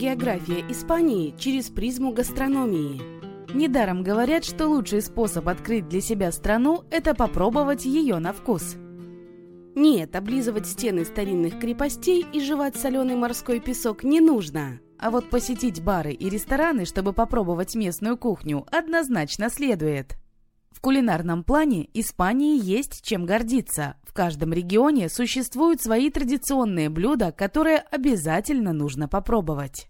География Испании через призму гастрономии. Недаром говорят, что лучший способ открыть для себя страну – это попробовать ее на вкус. Нет, облизывать стены старинных крепостей и жевать соленый морской песок не нужно. А вот посетить бары и рестораны, чтобы попробовать местную кухню, однозначно следует. В кулинарном плане Испании есть чем гордиться. В каждом регионе существуют свои традиционные блюда, которые обязательно нужно попробовать.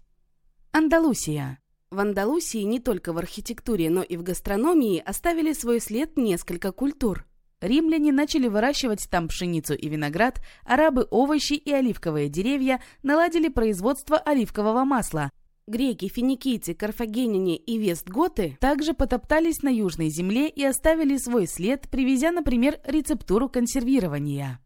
Андалусия. В Андалусии не только в архитектуре, но и в гастрономии оставили свой след несколько культур. Римляне начали выращивать там пшеницу и виноград, арабы – овощи и оливковые деревья, наладили производство оливкового масла. Греки, финикийцы, карфагеняне и вестготы также потоптались на Южной земле и оставили свой след, привезя, например, рецептуру консервирования.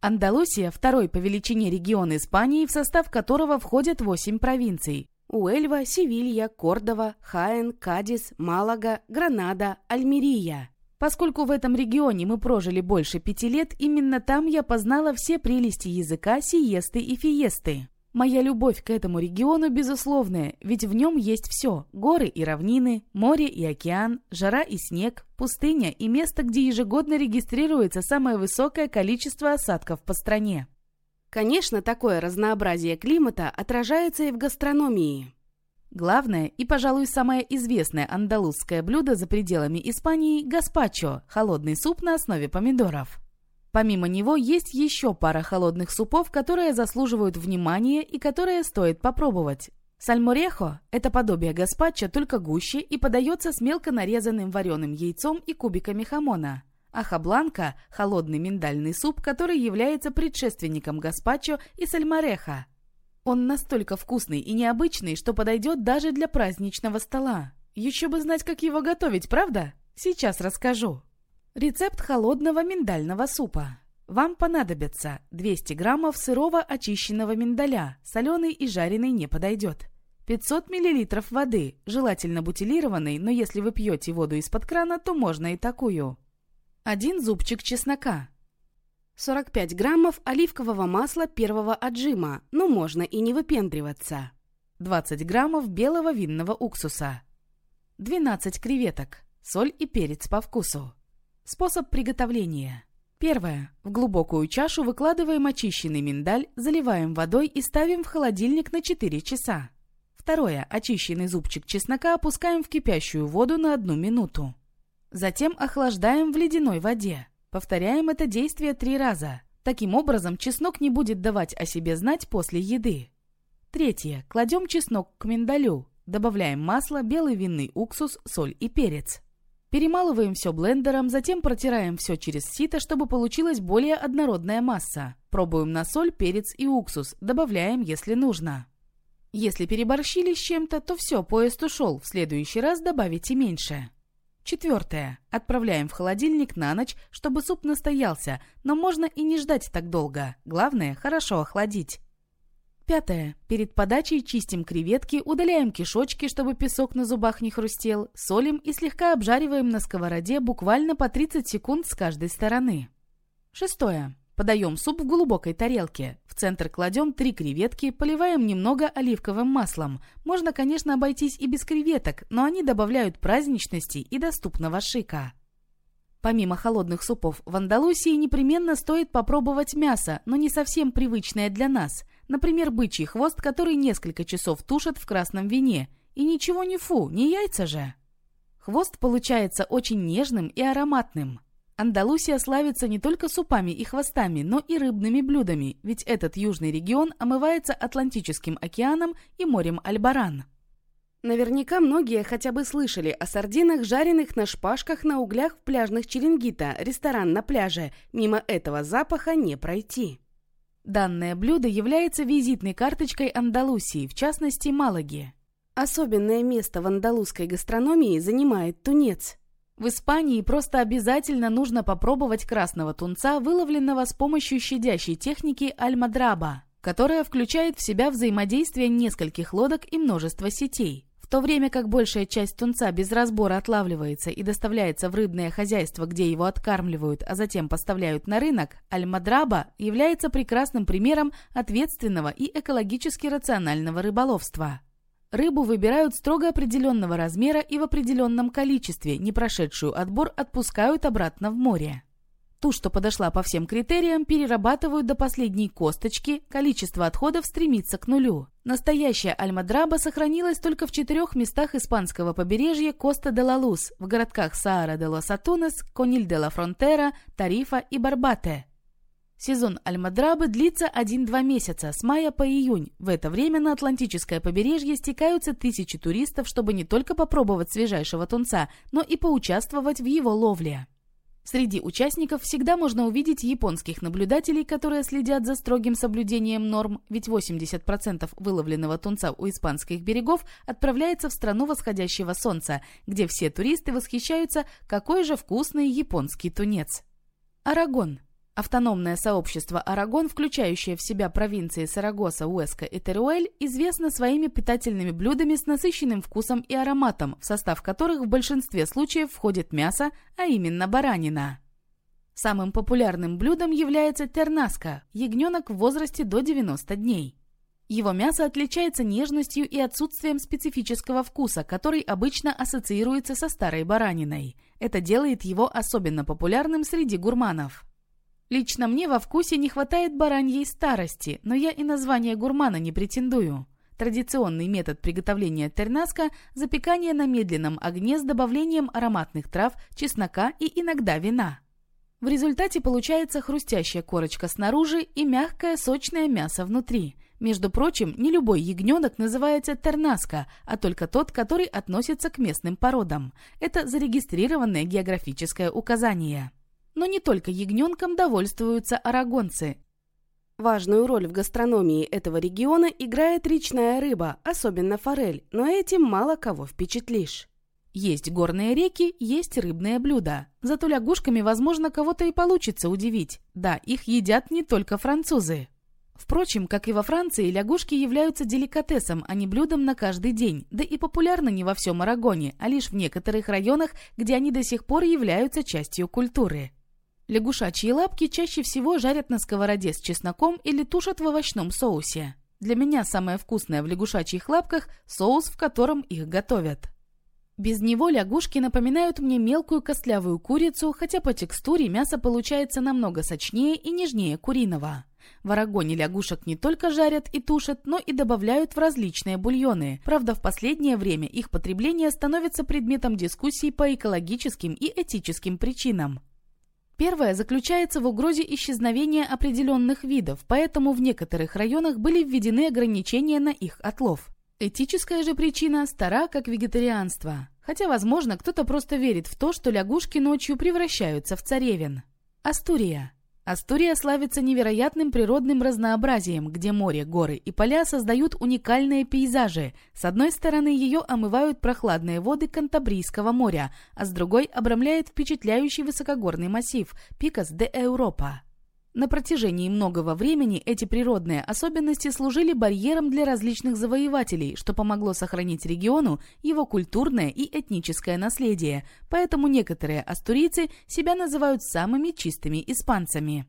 Андалусия – второй по величине регион Испании, в состав которого входят восемь провинций. Уэльва, Севилья, Кордова, Хаен, Кадис, Малага, Гранада, Альмерия. Поскольку в этом регионе мы прожили больше пяти лет, именно там я познала все прелести языка сиесты и фиесты. Моя любовь к этому региону безусловная, ведь в нем есть все – горы и равнины, море и океан, жара и снег, пустыня и место, где ежегодно регистрируется самое высокое количество осадков по стране. Конечно, такое разнообразие климата отражается и в гастрономии. Главное и, пожалуй, самое известное андалузское блюдо за пределами Испании – гаспачо – холодный суп на основе помидоров. Помимо него есть еще пара холодных супов, которые заслуживают внимания и которые стоит попробовать. Сальморехо – это подобие гаспачо, только гуще и подается с мелко нарезанным вареным яйцом и кубиками хамона. Ахабланка – холодный миндальный суп, который является предшественником гаспачо и сальмореха – он настолько вкусный и необычный, что подойдет даже для праздничного стола. Еще бы знать, как его готовить, правда? Сейчас расскажу. Рецепт холодного миндального супа. Вам понадобится 200 граммов сырого очищенного миндаля, соленый и жареный не подойдет. 500 миллилитров воды, желательно бутилированной, но если вы пьете воду из-под крана, то можно и такую. Один зубчик чеснока, 45 граммов оливкового масла первого отжима, но можно и не выпендриваться. 20 граммов белого винного уксуса. 12 креветок. Соль и перец по вкусу. Способ приготовления. Первое. В глубокую чашу выкладываем очищенный миндаль, заливаем водой и ставим в холодильник на 4 часа. Второе. Очищенный зубчик чеснока опускаем в кипящую воду на одну минуту. Затем охлаждаем в ледяной воде. Повторяем это действие три раза. Таким образом, чеснок не будет давать о себе знать после еды. Третье. Кладем чеснок к миндалю. Добавляем масло, белый винный уксус, соль и перец. Перемалываем все блендером, затем протираем все через сито, чтобы получилась более однородная масса. Пробуем на соль, перец и уксус, добавляем, если нужно. Если переборщили с чем-то, то все, поезд ушел, в следующий раз добавите меньше. Четвертое. Отправляем в холодильник на ночь, чтобы суп настоялся, но можно и не ждать так долго. Главное, хорошо охладить. Пятое. Перед подачей чистим креветки, удаляем кишочки, чтобы песок на зубах не хрустел, солим и слегка обжариваем на сковороде буквально по 30 секунд с каждой стороны. Шестое. Подаем суп в глубокой тарелке. В центр кладем три креветки, поливаем немного оливковым маслом. Можно, конечно, обойтись и без креветок, но они добавляют праздничности и доступного шика. Помимо холодных супов, в Андалусии непременно стоит попробовать мясо, но не совсем привычное для нас. Например, бычий хвост, который несколько часов тушат в красном вине. И ничего не фу, не яйца же. Хвост получается очень нежным и ароматным. Андалусия славится не только супами и хвостами, но и рыбными блюдами, ведь этот южный регион омывается Атлантическим океаном и морем Альбаран. Наверняка многие хотя бы слышали о сардинах, жареных на шпажках на углях в пляжных Черенгита, ресторан на пляже. Мимо этого запаха не пройти. Данное блюдо является визитной карточкой Андалусии, в частности Малаги. Особенное место в андалузской гастрономии занимает тунец – в Испании просто обязательно нужно попробовать красного тунца, выловленного с помощью щадящей техники альмадраба, которая включает в себя взаимодействие нескольких лодок и множество сетей. В то время как большая часть тунца без разбора отлавливается и доставляется в рыбное хозяйство, где его откармливают, а затем поставляют на рынок, альмадраба является прекрасным примером ответственного и экологически рационального рыболовства. Рыбу выбирают строго определенного размера и в определенном количестве, не прошедшую отбор отпускают обратно в море. Ту, что подошла по всем критериям, перерабатывают до последней косточки, количество отходов стремится к нулю. Настоящая альмадраба сохранилась только в четырех местах испанского побережья Коста-де-ла-Лус, в городках Саара-де-лос-Атунес, Кониль-де-ла-Фронтера, Тарифа и Барбате. Сезон альмадрабы длится 1-2 месяца, с мая по июнь. В это время на Атлантическое побережье стекаются тысячи туристов, чтобы не только попробовать свежайшего тунца, но и поучаствовать в его ловле. Среди участников всегда можно увидеть японских наблюдателей, которые следят за строгим соблюдением норм, ведь 80% выловленного тунца у испанских берегов отправляется в страну восходящего солнца, где все туристы восхищаются, какой же вкусный японский тунец. Арагон – Автономное сообщество Арагон, включающее в себя провинции Сарагоса, Уэска и Теруэль, известно своими питательными блюдами с насыщенным вкусом и ароматом, в состав которых в большинстве случаев входит мясо, а именно баранина. Самым популярным блюдом является тернаска – ягненок в возрасте до 90 дней. Его мясо отличается нежностью и отсутствием специфического вкуса, который обычно ассоциируется со старой бараниной. Это делает его особенно популярным среди гурманов. Лично мне во вкусе не хватает бараньей старости, но я и название гурмана не претендую. Традиционный метод приготовления тернаска – запекание на медленном огне с добавлением ароматных трав, чеснока и иногда вина. В результате получается хрустящая корочка снаружи и мягкое сочное мясо внутри. Между прочим, не любой ягненок называется тернаска, а только тот, который относится к местным породам. Это зарегистрированное географическое указание. Но не только ягненком довольствуются арагонцы. Важную роль в гастрономии этого региона играет речная рыба, особенно форель, но этим мало кого впечатлишь. Есть горные реки, есть рыбные блюда. Зато лягушками, возможно, кого-то и получится удивить. Да, их едят не только французы. Впрочем, как и во Франции, лягушки являются деликатесом, а не блюдом на каждый день, да и популярны не во всем Арагоне, а лишь в некоторых районах, где они до сих пор являются частью культуры. Лягушачьи лапки чаще всего жарят на сковороде с чесноком или тушат в овощном соусе. Для меня самое вкусное в лягушачьих лапках – соус, в котором их готовят. Без него лягушки напоминают мне мелкую костлявую курицу, хотя по текстуре мясо получается намного сочнее и нежнее куриного. В Арагоне лягушек не только жарят и тушат, но и добавляют в различные бульоны. Правда, в последнее время их потребление становится предметом дискуссий по экологическим и этическим причинам. Первое заключается в угрозе исчезновения определенных видов, поэтому в некоторых районах были введены ограничения на их отлов. Этическая же причина стара, как вегетарианство. Хотя, возможно, кто-то просто верит в то, что лягушки ночью превращаются в царевин. Астурия. Астурия славится невероятным природным разнообразием, где море, горы и поля создают уникальные пейзажи. С одной стороны ее омывают прохладные воды Кантабрийского моря, а с другой обрамляет впечатляющий высокогорный массив Пикас де Европа. На протяжении многого времени эти природные особенности служили барьером для различных завоевателей, что помогло сохранить региону его культурное и этническое наследие, поэтому некоторые астурийцы себя называют самыми чистыми испанцами.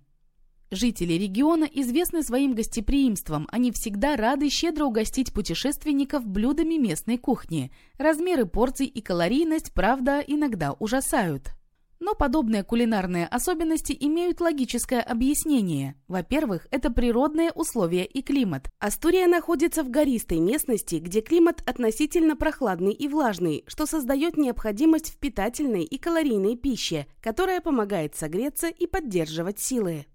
Жители региона известны своим гостеприимством, они всегда рады щедро угостить путешественников блюдами местной кухни. Размеры порций и калорийность, правда, иногда ужасают. Но подобные кулинарные особенности имеют логическое объяснение. Во-первых, это природные условия и климат. Астурия находится в гористой местности, где климат относительно прохладный и влажный, что создает необходимость в питательной и калорийной пище, которая помогает согреться и поддерживать силы.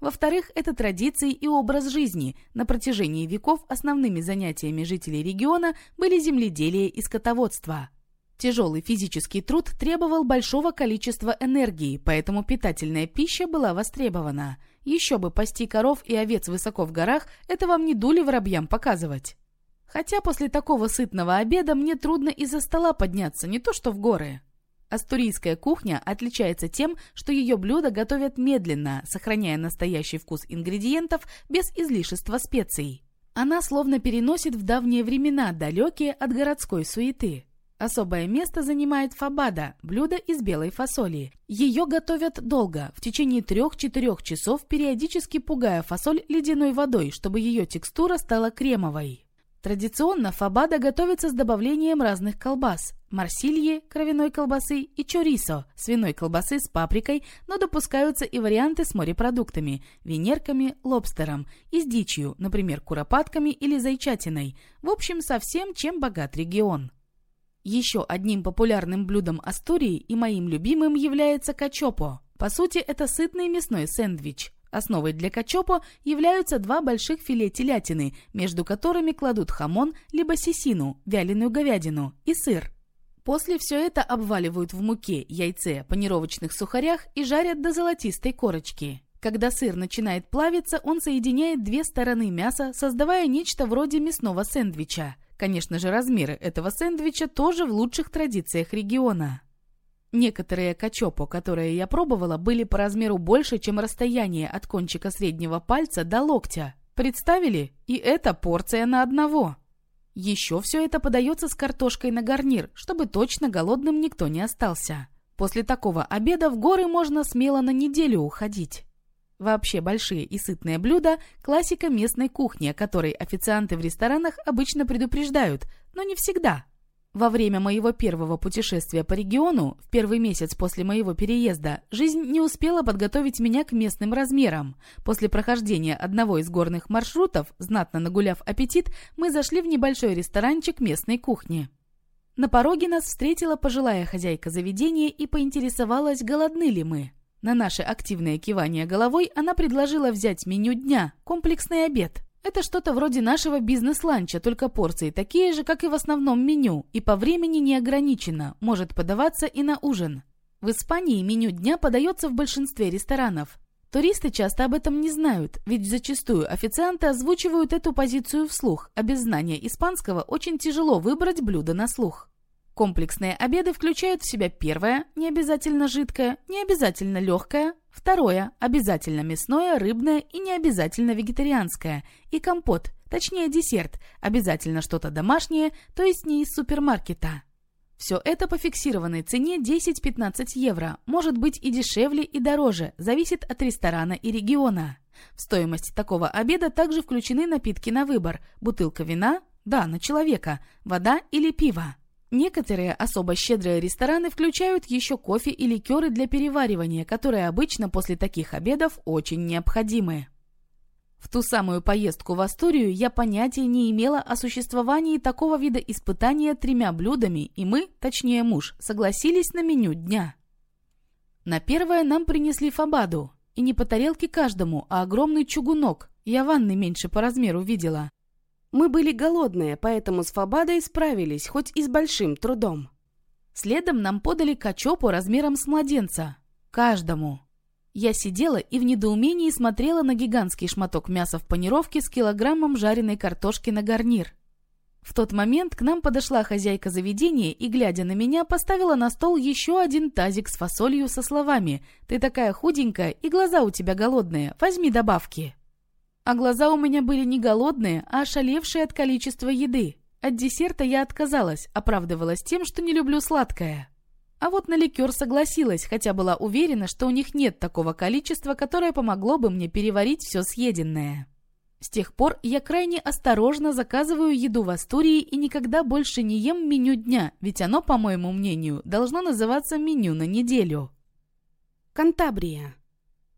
Во-вторых, это традиции и образ жизни. На протяжении веков основными занятиями жителей региона были земледелие и скотоводство. Тяжелый физический труд требовал большого количества энергии, поэтому питательная пища была востребована. Еще бы пасти коров и овец высоко в горах, это вам не дули воробьям показывать. Хотя после такого сытного обеда мне трудно из-за стола подняться, не то что в горы. Астурийская кухня отличается тем, что ее блюда готовят медленно, сохраняя настоящий вкус ингредиентов без излишества специй. Она словно переносит в давние времена, далекие от городской суеты. Особое место занимает фабада, блюдо из белой фасоли. Ее готовят долго, в течение 3-4 часов, периодически пугая фасоль ледяной водой, чтобы ее текстура стала кремовой. Традиционно фабада готовится с добавлением разных колбас – марсильи, кровяной колбасы и чорисо, свиной колбасы с паприкой, но допускаются и варианты с морепродуктами – венерками, лобстером и с дичью, например, куропатками или зайчатиной. В общем, со всем, чем богат регион. Еще одним популярным блюдом Астурии и моим любимым является качопо. По сути, это сытный мясной сэндвич – Основой для качопо являются два больших филе телятины, между которыми кладут хамон либо сисину, вяленую говядину, и сыр. После все это обваливают в муке, яйце, панировочных сухарях и жарят до золотистой корочки. Когда сыр начинает плавиться, он соединяет две стороны мяса, создавая нечто вроде мясного сэндвича. Конечно же, размеры этого сэндвича тоже в лучших традициях региона. Некоторые качопо, которые я пробовала, были по размеру больше, чем расстояние от кончика среднего пальца до локтя. Представили? И это порция на одного. Еще все это подается с картошкой на гарнир, чтобы точно голодным никто не остался. После такого обеда в горы можно смело на неделю уходить. Вообще большие и сытные блюда – классика местной кухни, о которой официанты в ресторанах обычно предупреждают, но не всегда – во время моего первого путешествия по региону, в первый месяц после моего переезда, жизнь не успела подготовить меня к местным размерам. После прохождения одного из горных маршрутов, знатно нагуляв аппетит, мы зашли в небольшой ресторанчик местной кухни. На пороге нас встретила пожилая хозяйка заведения и поинтересовалась, голодны ли мы. На наше активное кивание головой она предложила взять меню дня, комплексный обед. Это что-то вроде нашего бизнес-ланча, только порции такие же, как и в основном меню, и по времени не ограничено, может подаваться и на ужин. В Испании меню дня подается в большинстве ресторанов. Туристы часто об этом не знают, ведь зачастую официанты озвучивают эту позицию вслух, а без знания испанского очень тяжело выбрать блюдо на слух. Комплексные обеды включают в себя первое, не обязательно жидкое, не обязательно легкое, второе, обязательно мясное, рыбное и не обязательно вегетарианское, и компот, точнее десерт, обязательно что-то домашнее, то есть не из супермаркета. Все это по фиксированной цене 10-15 евро, может быть и дешевле, и дороже, зависит от ресторана и региона. В стоимость такого обеда также включены напитки на выбор, бутылка вина, да, на человека, вода или пиво. Некоторые особо щедрые рестораны включают еще кофе и ликеры для переваривания, которые обычно после таких обедов очень необходимы. В ту самую поездку в Астурию я понятия не имела о существовании такого вида испытания тремя блюдами, и мы, точнее муж, согласились на меню дня. На первое нам принесли фабаду, и не по тарелке каждому, а огромный чугунок. Я ванны меньше по размеру видела. Мы были голодные, поэтому с Фабадой справились, хоть и с большим трудом. Следом нам подали качопу размером с младенца. Каждому. Я сидела и в недоумении смотрела на гигантский шматок мяса в панировке с килограммом жареной картошки на гарнир. В тот момент к нам подошла хозяйка заведения и, глядя на меня, поставила на стол еще один тазик с фасолью со словами «Ты такая худенькая и глаза у тебя голодные, возьми добавки». А глаза у меня были не голодные, а ошалевшие от количества еды. От десерта я отказалась, оправдывалась тем, что не люблю сладкое. А вот на ликер согласилась, хотя была уверена, что у них нет такого количества, которое помогло бы мне переварить все съеденное. С тех пор я крайне осторожно заказываю еду в Астурии и никогда больше не ем меню дня, ведь оно, по моему мнению, должно называться меню на неделю. Кантабрия.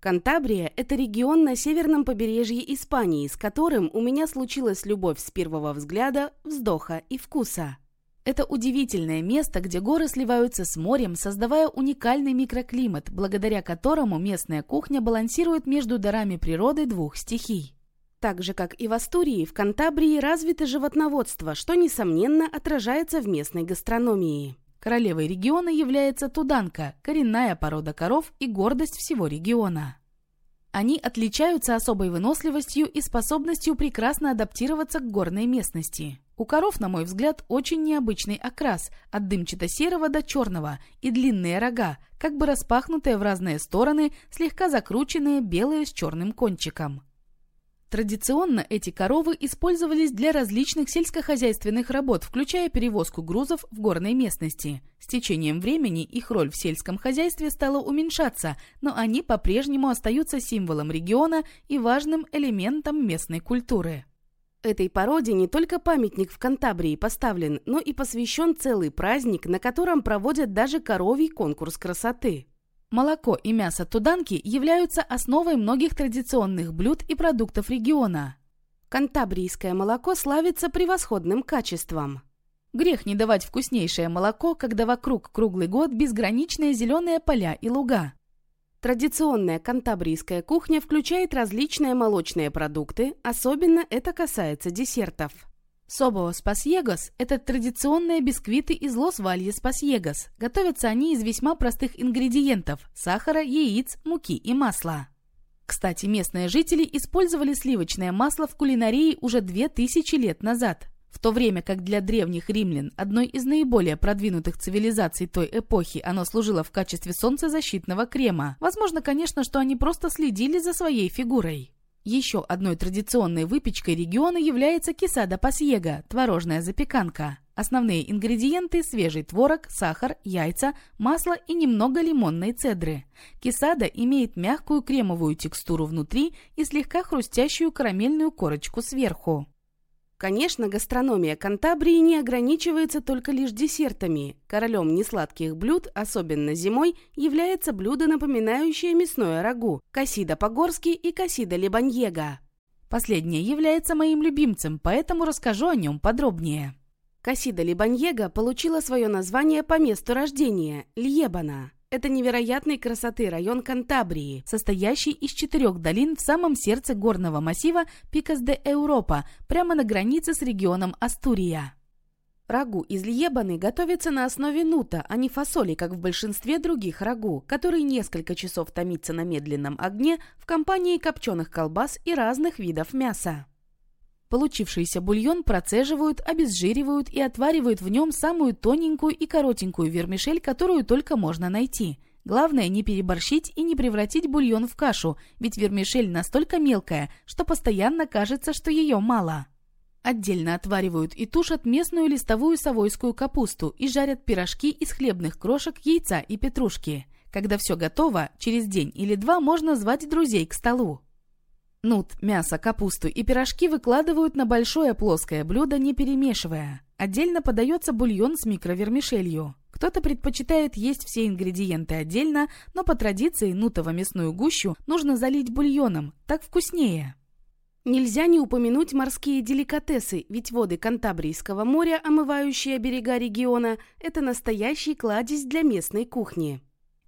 Кантабрия – это регион на северном побережье Испании, с которым у меня случилась любовь с первого взгляда, вздоха и вкуса. Это удивительное место, где горы сливаются с морем, создавая уникальный микроклимат, благодаря которому местная кухня балансирует между дарами природы двух стихий. Так же, как и в Астурии, в Кантабрии развито животноводство, что, несомненно, отражается в местной гастрономии. Королевой региона является туданка, коренная порода коров и гордость всего региона. Они отличаются особой выносливостью и способностью прекрасно адаптироваться к горной местности. У коров, на мой взгляд, очень необычный окрас, от дымчато-серого до черного, и длинные рога, как бы распахнутые в разные стороны, слегка закрученные, белые с черным кончиком. Традиционно эти коровы использовались для различных сельскохозяйственных работ, включая перевозку грузов в горной местности. С течением времени их роль в сельском хозяйстве стала уменьшаться, но они по-прежнему остаются символом региона и важным элементом местной культуры. Этой породе не только памятник в Кантабрии поставлен, но и посвящен целый праздник, на котором проводят даже коровий конкурс красоты. Молоко и мясо туданки являются основой многих традиционных блюд и продуктов региона. Кантабрийское молоко славится превосходным качеством. Грех не давать вкуснейшее молоко, когда вокруг круглый год безграничные зеленые поля и луга. Традиционная кантабрийская кухня включает различные молочные продукты, особенно это касается десертов. Собо спасьегос – это традиционные бисквиты из лос-валье спасьегос. Готовятся они из весьма простых ингредиентов – сахара, яиц, муки и масла. Кстати, местные жители использовали сливочное масло в кулинарии уже 2000 лет назад. В то время как для древних римлян, одной из наиболее продвинутых цивилизаций той эпохи, оно служило в качестве солнцезащитного крема. Возможно, конечно, что они просто следили за своей фигурой. Еще одной традиционной выпечкой региона является кисада пасьего – творожная запеканка. Основные ингредиенты – свежий творог, сахар, яйца, масло и немного лимонной цедры. Кисада имеет мягкую кремовую текстуру внутри и слегка хрустящую карамельную корочку сверху. Конечно, гастрономия Кантабрии не ограничивается только лишь десертами. Королем несладких блюд, особенно зимой, является блюдо, напоминающее мясное рагу – касида по-горски и касида лебаньега. Последнее является моим любимцем, поэтому расскажу о нем подробнее. Касида либаньега получила свое название по месту рождения – Льебана. Это невероятной красоты район Кантабрии, состоящий из четырех долин в самом сердце горного массива Пикас де Европа, прямо на границе с регионом Астурия. Рагу из льебаны готовится на основе нута, а не фасоли, как в большинстве других рагу, который несколько часов томится на медленном огне в компании копченых колбас и разных видов мяса. Получившийся бульон процеживают, обезжиривают и отваривают в нем самую тоненькую и коротенькую вермишель, которую только можно найти. Главное не переборщить и не превратить бульон в кашу, ведь вермишель настолько мелкая, что постоянно кажется, что ее мало. Отдельно отваривают и тушат местную листовую совойскую капусту и жарят пирожки из хлебных крошек, яйца и петрушки. Когда все готово, через день или два можно звать друзей к столу. Нут, мясо, капусту и пирожки выкладывают на большое плоское блюдо, не перемешивая. Отдельно подается бульон с микровермишелью. Кто-то предпочитает есть все ингредиенты отдельно, но по традиции нутово-мясную гущу нужно залить бульоном, так вкуснее. Нельзя не упомянуть морские деликатесы, ведь воды Кантабрийского моря, омывающие берега региона, это настоящий кладезь для местной кухни.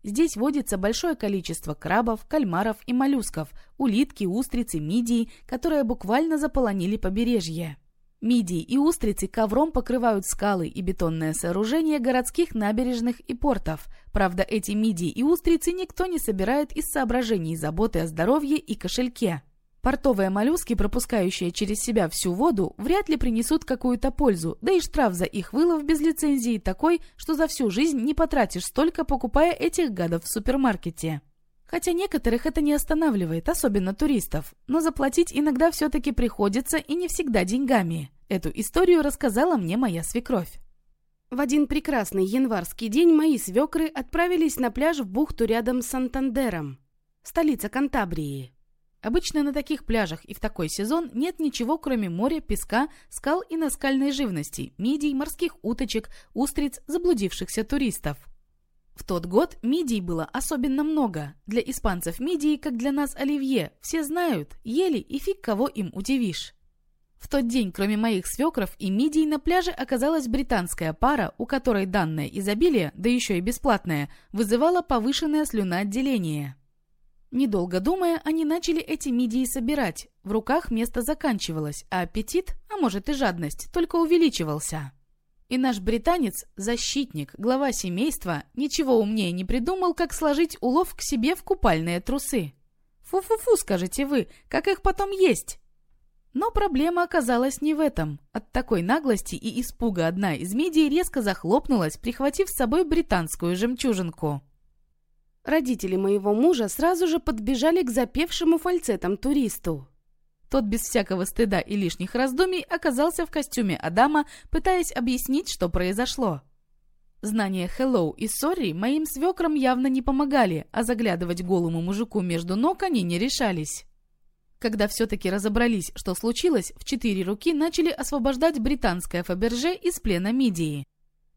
Здесь водится большое количество крабов, кальмаров и моллюсков, улитки, устрицы, мидии, которые буквально заполонили побережье. Мидии и устрицы ковром покрывают скалы и бетонное сооружение городских набережных и портов. Правда, эти мидии и устрицы никто не собирает из соображений заботы о здоровье и кошельке. Портовые моллюски, пропускающие через себя всю воду, вряд ли принесут какую-то пользу, да и штраф за их вылов без лицензии такой, что за всю жизнь не потратишь столько, покупая этих гадов в супермаркете. Хотя некоторых это не останавливает, особенно туристов, но заплатить иногда все-таки приходится и не всегда деньгами. Эту историю рассказала мне моя свекровь. В один прекрасный январский день мои свекры отправились на пляж в бухту рядом с Сантандером, столица Кантабрии. Обычно на таких пляжах и в такой сезон нет ничего, кроме моря, песка, скал и наскальной живности, мидий, морских уточек, устриц, заблудившихся туристов. В тот год мидий было особенно много. Для испанцев мидии, как для нас оливье, все знают, ели и фиг кого им удивишь. В тот день, кроме моих свекров и мидий, на пляже оказалась британская пара, у которой данное изобилие, да еще и бесплатное, вызывало повышенное слюноотделение. Недолго думая, они начали эти мидии собирать. В руках место заканчивалось, а аппетит, а может и жадность, только увеличивался. И наш британец, защитник, глава семейства, ничего умнее не придумал, как сложить улов к себе в купальные трусы. Фу-фу-фу, скажете вы, как их потом есть? Но проблема оказалась не в этом. От такой наглости и испуга одна из мидий резко захлопнулась, прихватив с собой британскую жемчужинку. Родители моего мужа сразу же подбежали к запевшему фальцетом туристу. Тот без всякого стыда и лишних раздумий оказался в костюме Адама, пытаясь объяснить, что произошло. Знания «hello» и «sorry» моим свекрам явно не помогали, а заглядывать голому мужику между ног они не решались. Когда все-таки разобрались, что случилось, в четыре руки начали освобождать британское Фаберже из плена Мидии.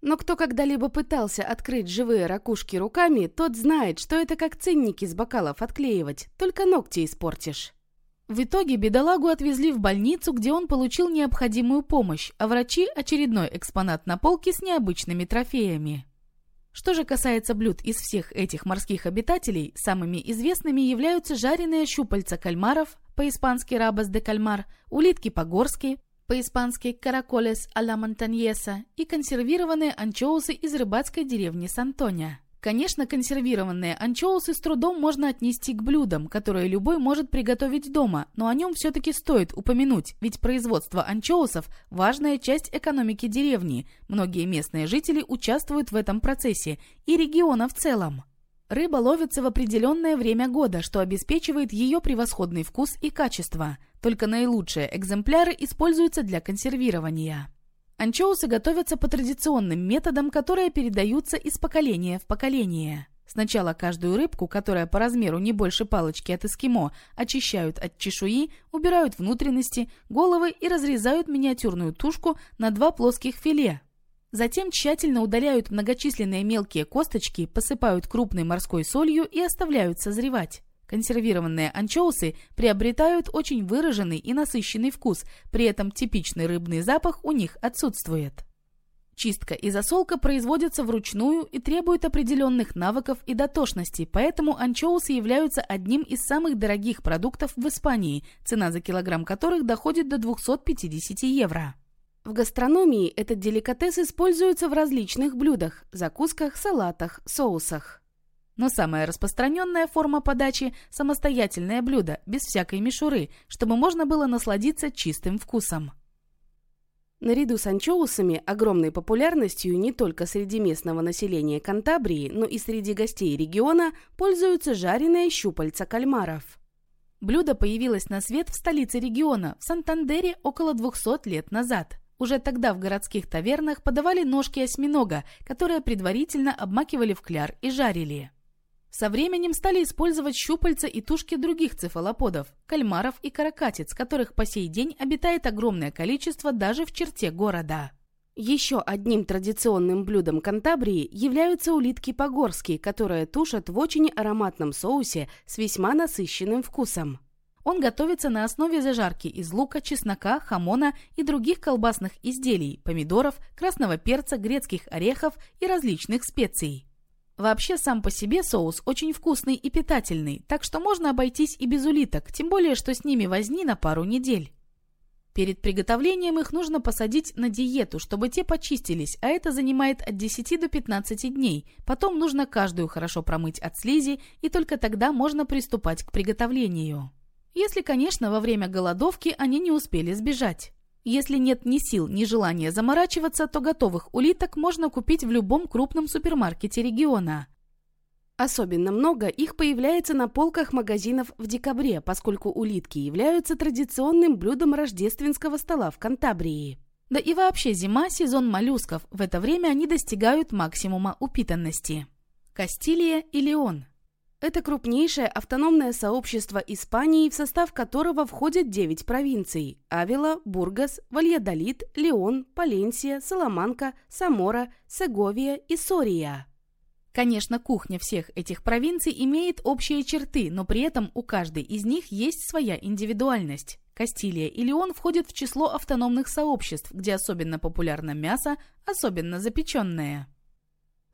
Но кто когда-либо пытался открыть живые ракушки руками, тот знает, что это как ценники с бокалов отклеивать, только ногти испортишь. В итоге бедолагу отвезли в больницу, где он получил необходимую помощь, а врачи – очередной экспонат на полке с необычными трофеями. Что же касается блюд из всех этих морских обитателей, самыми известными являются жареные щупальца кальмаров, по-испански рабас де кальмар, улитки по-горски, по-испански караколес а монтаньеса и консервированные анчоусы из рыбацкой деревни Сантоня. Конечно, консервированные анчоусы с трудом можно отнести к блюдам, которые любой может приготовить дома, но о нем все-таки стоит упомянуть, ведь производство анчоусов – важная часть экономики деревни. Многие местные жители участвуют в этом процессе и региона в целом. Рыба ловится в определенное время года, что обеспечивает ее превосходный вкус и качество. Только наилучшие экземпляры используются для консервирования. Анчоусы готовятся по традиционным методам, которые передаются из поколения в поколение. Сначала каждую рыбку, которая по размеру не больше палочки от эскимо, очищают от чешуи, убирают внутренности, головы и разрезают миниатюрную тушку на два плоских филе. Затем тщательно удаляют многочисленные мелкие косточки, посыпают крупной морской солью и оставляют созревать. Консервированные анчоусы приобретают очень выраженный и насыщенный вкус, при этом типичный рыбный запах у них отсутствует. Чистка и засолка производятся вручную и требуют определенных навыков и дотошности, поэтому анчоусы являются одним из самых дорогих продуктов в Испании, цена за килограмм которых доходит до 250 евро. В гастрономии этот деликатес используется в различных блюдах, закусках, салатах, соусах. Но самая распространенная форма подачи – самостоятельное блюдо, без всякой мишуры, чтобы можно было насладиться чистым вкусом. Наряду с анчоусами огромной популярностью не только среди местного населения Кантабрии, но и среди гостей региона пользуются жареные щупальца кальмаров. Блюдо появилось на свет в столице региона, в Сантандере, около 200 лет назад. Уже тогда в городских тавернах подавали ножки осьминога, которые предварительно обмакивали в кляр и жарили. Со временем стали использовать щупальца и тушки других цефалоподов, кальмаров и каракатиц, которых по сей день обитает огромное количество даже в черте города. Еще одним традиционным блюдом Кантабрии являются улитки по-горски, которые тушат в очень ароматном соусе с весьма насыщенным вкусом. Он готовится на основе зажарки из лука, чеснока, хамона и других колбасных изделий, помидоров, красного перца, грецких орехов и различных специй. Вообще, сам по себе соус очень вкусный и питательный, так что можно обойтись и без улиток, тем более, что с ними возни на пару недель. Перед приготовлением их нужно посадить на диету, чтобы те почистились, а это занимает от 10 до 15 дней. Потом нужно каждую хорошо промыть от слизи, и только тогда можно приступать к приготовлению. Если, конечно, во время голодовки они не успели сбежать. Если нет ни сил, ни желания заморачиваться, то готовых улиток можно купить в любом крупном супермаркете региона. Особенно много их появляется на полках магазинов в декабре, поскольку улитки являются традиционным блюдом рождественского стола в Кантабрии. Да и вообще зима – сезон моллюсков, в это время они достигают максимума упитанности. Кастилия и Леон – это крупнейшее автономное сообщество Испании, в состав которого входят 9 провинций – Авила, Бургас, Вальядолид, Леон, Паленсия, Саламанка, Самора, Сеговия и Сория. Конечно, кухня всех этих провинций имеет общие черты, но при этом у каждой из них есть своя индивидуальность. Кастилия и Леон входят в число автономных сообществ, где особенно популярно мясо, особенно запеченное.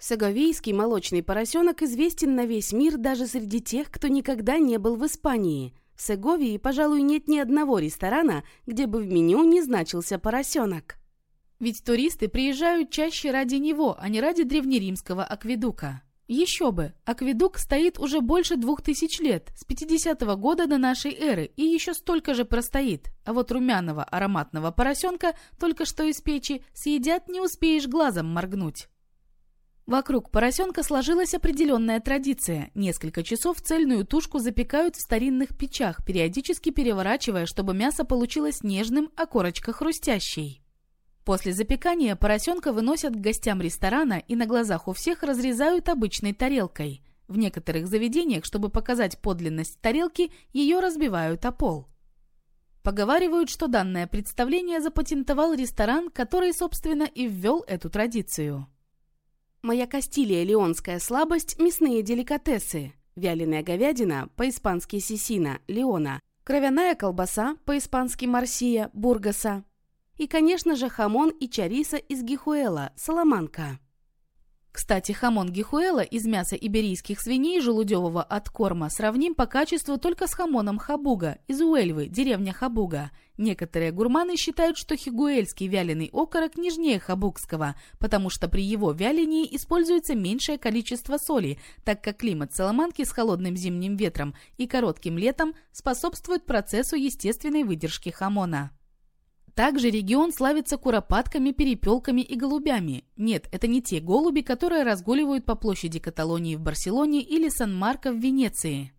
Саговейский молочный поросенок известен на весь мир даже среди тех, кто никогда не был в Испании. В Сеговии, пожалуй, нет ни одного ресторана, где бы в меню не значился поросенок. Ведь туристы приезжают чаще ради него, а не ради древнеримского акведука. Еще бы, акведук стоит уже больше двух тысяч лет, с 50 -го года до нашей эры, и еще столько же простоит. А вот румяного ароматного поросенка, только что из печи, съедят не успеешь глазом моргнуть. Вокруг поросенка сложилась определенная традиция. Несколько часов цельную тушку запекают в старинных печах, периодически переворачивая, чтобы мясо получилось нежным, а корочка хрустящей. После запекания поросенка выносят к гостям ресторана и на глазах у всех разрезают обычной тарелкой. В некоторых заведениях, чтобы показать подлинность тарелки, ее разбивают о пол. Поговаривают, что данное представление запатентовал ресторан, который, собственно, и ввел эту традицию. Моя кастильско-леонская слабость – мясные деликатесы. Вяленая говядина, по-испански cecina, Леона. Кровяная колбаса, по-испански morcilla, Бургоса. И, конечно же, хамон и чорисо из Гихуэло, Саламанка. Кстати, хамон Гихуэло из мяса иберийских свиней желудевого откорма сравним по качеству только с хамоном Хабуго из Уэльвы, деревня Хабуго. Некоторые гурманы считают, что гихуэльский вяленый окорок нежнее хабугского, потому что при его вялении используется меньшее количество соли, так как климат Саламанки с холодным зимним ветром и коротким летом способствует процессу естественной выдержки хамона. Также регион славится куропатками, перепелками и голубями. Нет, это не те голуби, которые разгуливают по площади Каталонии в Барселоне или Сан-Марко в Венеции.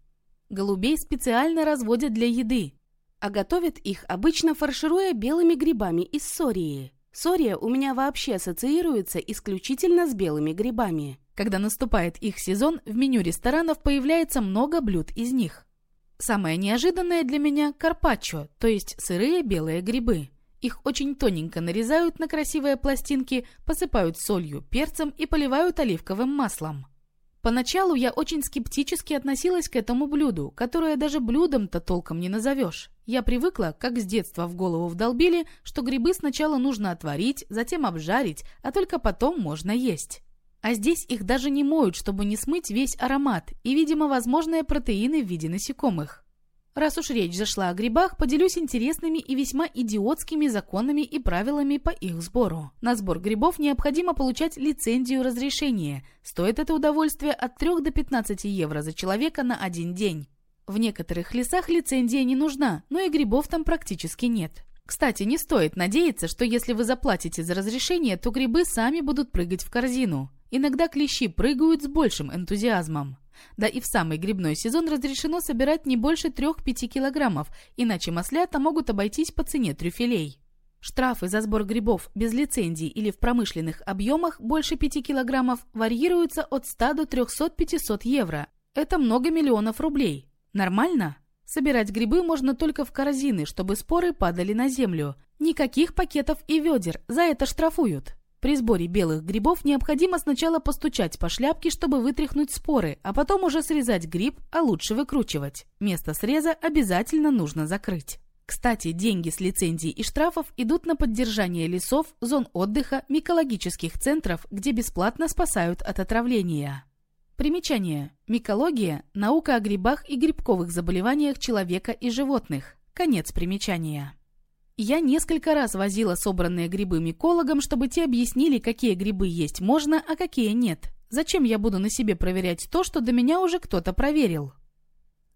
Голубей специально разводят для еды, а готовят их обычно фаршируя белыми грибами из сории. Сория у меня вообще ассоциируется исключительно с белыми грибами. Когда наступает их сезон, в меню ресторанов появляется много блюд из них. Самое неожиданное для меня – карпаччо, то есть сырые белые грибы. Их очень тоненько нарезают на красивые пластинки, посыпают солью, перцем и поливают оливковым маслом. Поначалу я очень скептически относилась к этому блюду, которое даже блюдом-то толком не назовешь. Я привыкла, как с детства в голову вдолбили, что грибы сначала нужно отварить, затем обжарить, а только потом можно есть. А здесь их даже не моют, чтобы не смыть весь аромат и, видимо, возможные протеины в виде насекомых. Раз уж речь зашла о грибах, поделюсь интересными и весьма идиотскими законами и правилами по их сбору. На сбор грибов необходимо получать лицензию разрешения. Стоит это удовольствие от 3 до 15 евро за человека на один день. В некоторых лесах лицензия не нужна, но и грибов там практически нет. Кстати, не стоит надеяться, что если вы заплатите за разрешение, то грибы сами будут прыгать в корзину. Иногда клещи прыгают с большим энтузиазмом. Да и в самый грибной сезон разрешено собирать не больше 3-5 килограммов, иначе маслята могут обойтись по цене трюфелей. Штрафы за сбор грибов без лицензии или в промышленных объемах больше 5 килограммов варьируются от 100 до 300-500 евро. Это много миллионов рублей. Нормально? Собирать грибы можно только в корзины, чтобы споры падали на землю. Никаких пакетов и ведер, за это штрафуют. При сборе белых грибов необходимо сначала постучать по шляпке, чтобы вытряхнуть споры, а потом уже срезать гриб, а лучше выкручивать. Место среза обязательно нужно закрыть. Кстати, деньги с лицензий и штрафов идут на поддержание лесов, зон отдыха, микологических центров, где бесплатно спасают от отравления. Примечание. Микология – наука о грибах и грибковых заболеваниях человека и животных. Конец примечания. Я несколько раз возила собранные грибы микологам, чтобы те объяснили, какие грибы есть можно, а какие нет. Зачем я буду на себе проверять то, что до меня уже кто-то проверил?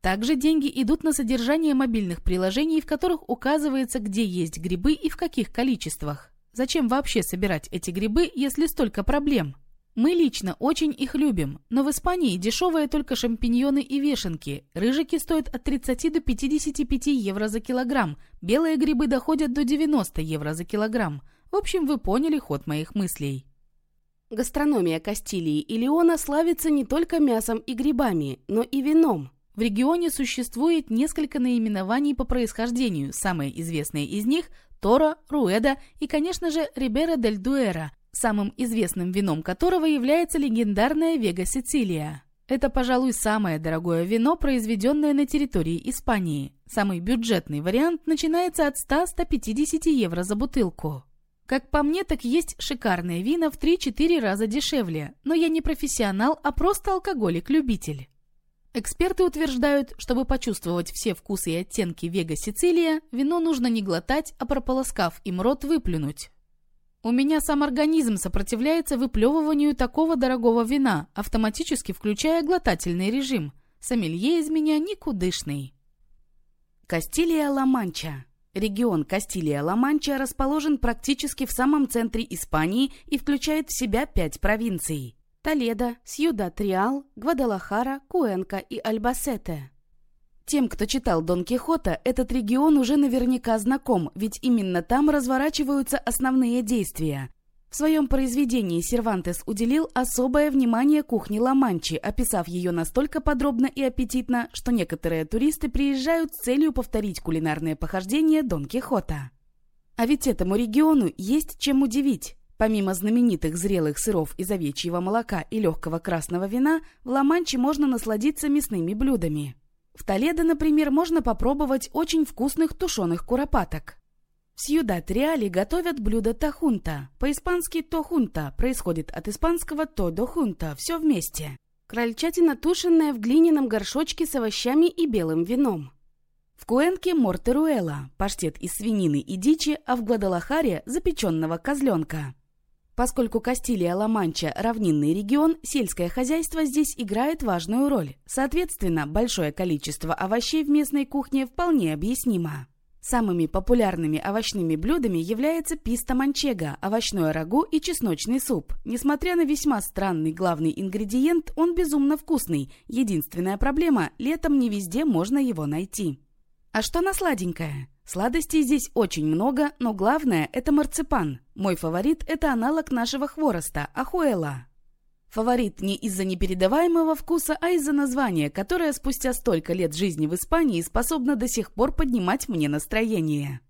Также деньги идут на содержание мобильных приложений, в которых указывается, где есть грибы и в каких количествах. Зачем вообще собирать эти грибы, если столько проблем? Мы лично очень их любим, но в Испании дешевые только шампиньоны и вешенки. Рыжики стоят от 30 до 55 евро за килограмм. Белые грибы доходят до 90 евро за килограмм. В общем, вы поняли ход моих мыслей. Гастрономия Кастилии и Леона славится не только мясом и грибами, но и вином. В регионе существует несколько наименований по происхождению. Самые известные из них – Торо, Руэда и, конечно же, Рибера дель Дуэра – самым известным вином которого является легендарная Вега Сицилия. Это, пожалуй, самое дорогое вино, произведенное на территории Испании. Самый бюджетный вариант начинается от 100-150 евро за бутылку. Как по мне, так есть шикарные вина в 3-4 раза дешевле, но я не профессионал, а просто алкоголик-любитель. Эксперты утверждают, чтобы почувствовать все вкусы и оттенки Вега Сицилия, вино нужно не глотать, а прополоскав им рот выплюнуть. У меня сам организм сопротивляется выплевыванию такого дорогого вина, автоматически включая глотательный режим. Сомелье из меня никудышный. Кастилия-Ла-Манча. Регион Кастилия-Ла-Манча расположен практически в самом центре Испании и включает в себя пять провинций. Толедо, Сьюдад-Реал, Гвадалахара, Куэнка и Альбасете. Тем, кто читал Дон Кихота, этот регион уже наверняка знаком, ведь именно там разворачиваются основные действия. В своем произведении Сервантес уделил особое внимание кухне Ла-Манчи, описав ее настолько подробно и аппетитно, что некоторые туристы приезжают с целью повторить кулинарные похождения Дон Кихота. А ведь этому региону есть чем удивить. Помимо знаменитых зрелых сыров из овечьего молока и легкого красного вина, в Ла-Манче можно насладиться мясными блюдами. В Толедо, например, можно попробовать очень вкусных тушеных куропаток. В Сьюдад-Реале готовят блюдо тахунта. По-испански тохунта происходит от испанского тодо хунта, все вместе. Крольчатина, тушенная в глиняном горшочке с овощами и белым вином. В Куэнке мортеруэла, паштет из свинины и дичи, а в Гвадалахаре запеченного козленка. Поскольку Кастилия-Ла-Манча – равнинный регион, сельское хозяйство здесь играет важную роль. Соответственно, большое количество овощей в местной кухне вполне объяснимо. Самыми популярными овощными блюдами является писта манчега, овощное рагу и чесночный суп. Несмотря на весьма странный главный ингредиент, он безумно вкусный. Единственная проблема – летом не везде можно его найти. А что на сладенькое? Сладостей здесь очень много, но главное – это марципан. Мой фаворит – это аналог нашего хвороста – ахуэла. Фаворит не из-за непередаваемого вкуса, а из-за названия, которое спустя столько лет жизни в Испании способно до сих пор поднимать мне настроение.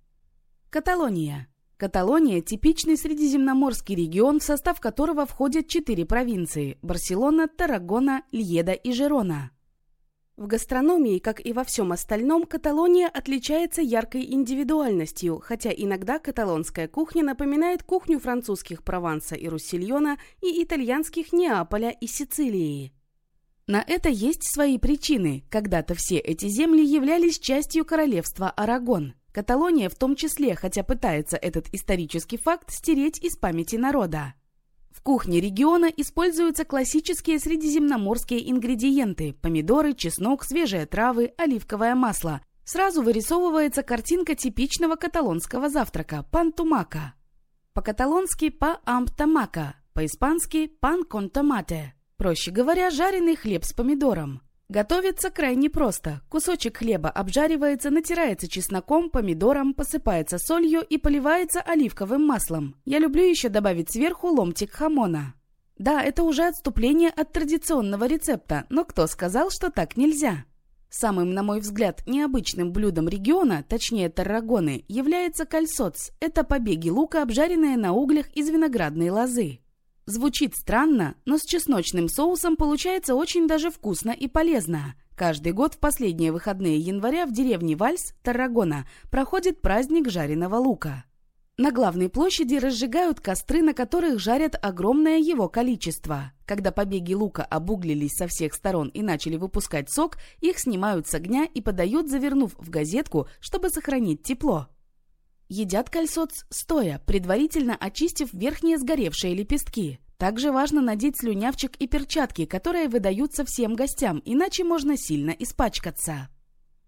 Каталония. Каталония – типичный средиземноморский регион, в состав которого входят четыре провинции – Барселона, Таррагона, Льеда и Жерона. В гастрономии, как и во всем остальном, Каталония отличается яркой индивидуальностью, хотя иногда каталонская кухня напоминает кухню французских Прованса и Руссельона и итальянских Неаполя и Сицилии. На это есть свои причины. Когда-то все эти земли являлись частью королевства Арагон. Каталония в том числе, хотя пытается этот исторический факт стереть из памяти народа. Кухне региона используются классические средиземноморские ингредиенты – помидоры, чеснок, свежие травы, оливковое масло. Сразу вырисовывается картинка типичного каталонского завтрака – пан тумака. По-каталонски «па амптамака», по-испански «пан кон томате». Проще говоря, жареный хлеб с помидором. Готовится крайне просто. Кусочек хлеба обжаривается, натирается чесноком, помидором, посыпается солью и поливается оливковым маслом. Я люблю еще добавить сверху ломтик хамона. Да, это уже отступление от традиционного рецепта, но кто сказал, что так нельзя? Самым, на мой взгляд, необычным блюдом региона, точнее таррагоны, является кальсоц. Это побеги лука, обжаренные на углях из виноградной лозы. Звучит странно, но с чесночным соусом получается очень даже вкусно и полезно. Каждый год в последние выходные января в деревне Вальс, Таррагона, проходит праздник жареного лука. На главной площади разжигают костры, на которых жарят огромное его количество. Когда побеги лука обуглились со всех сторон и начали выпускать сок, их снимают с огня и подают, завернув в газетку, чтобы сохранить тепло. Едят кальсоц стоя, предварительно очистив верхние сгоревшие лепестки. Также важно надеть слюнявчик и перчатки, которые выдаются всем гостям, иначе можно сильно испачкаться.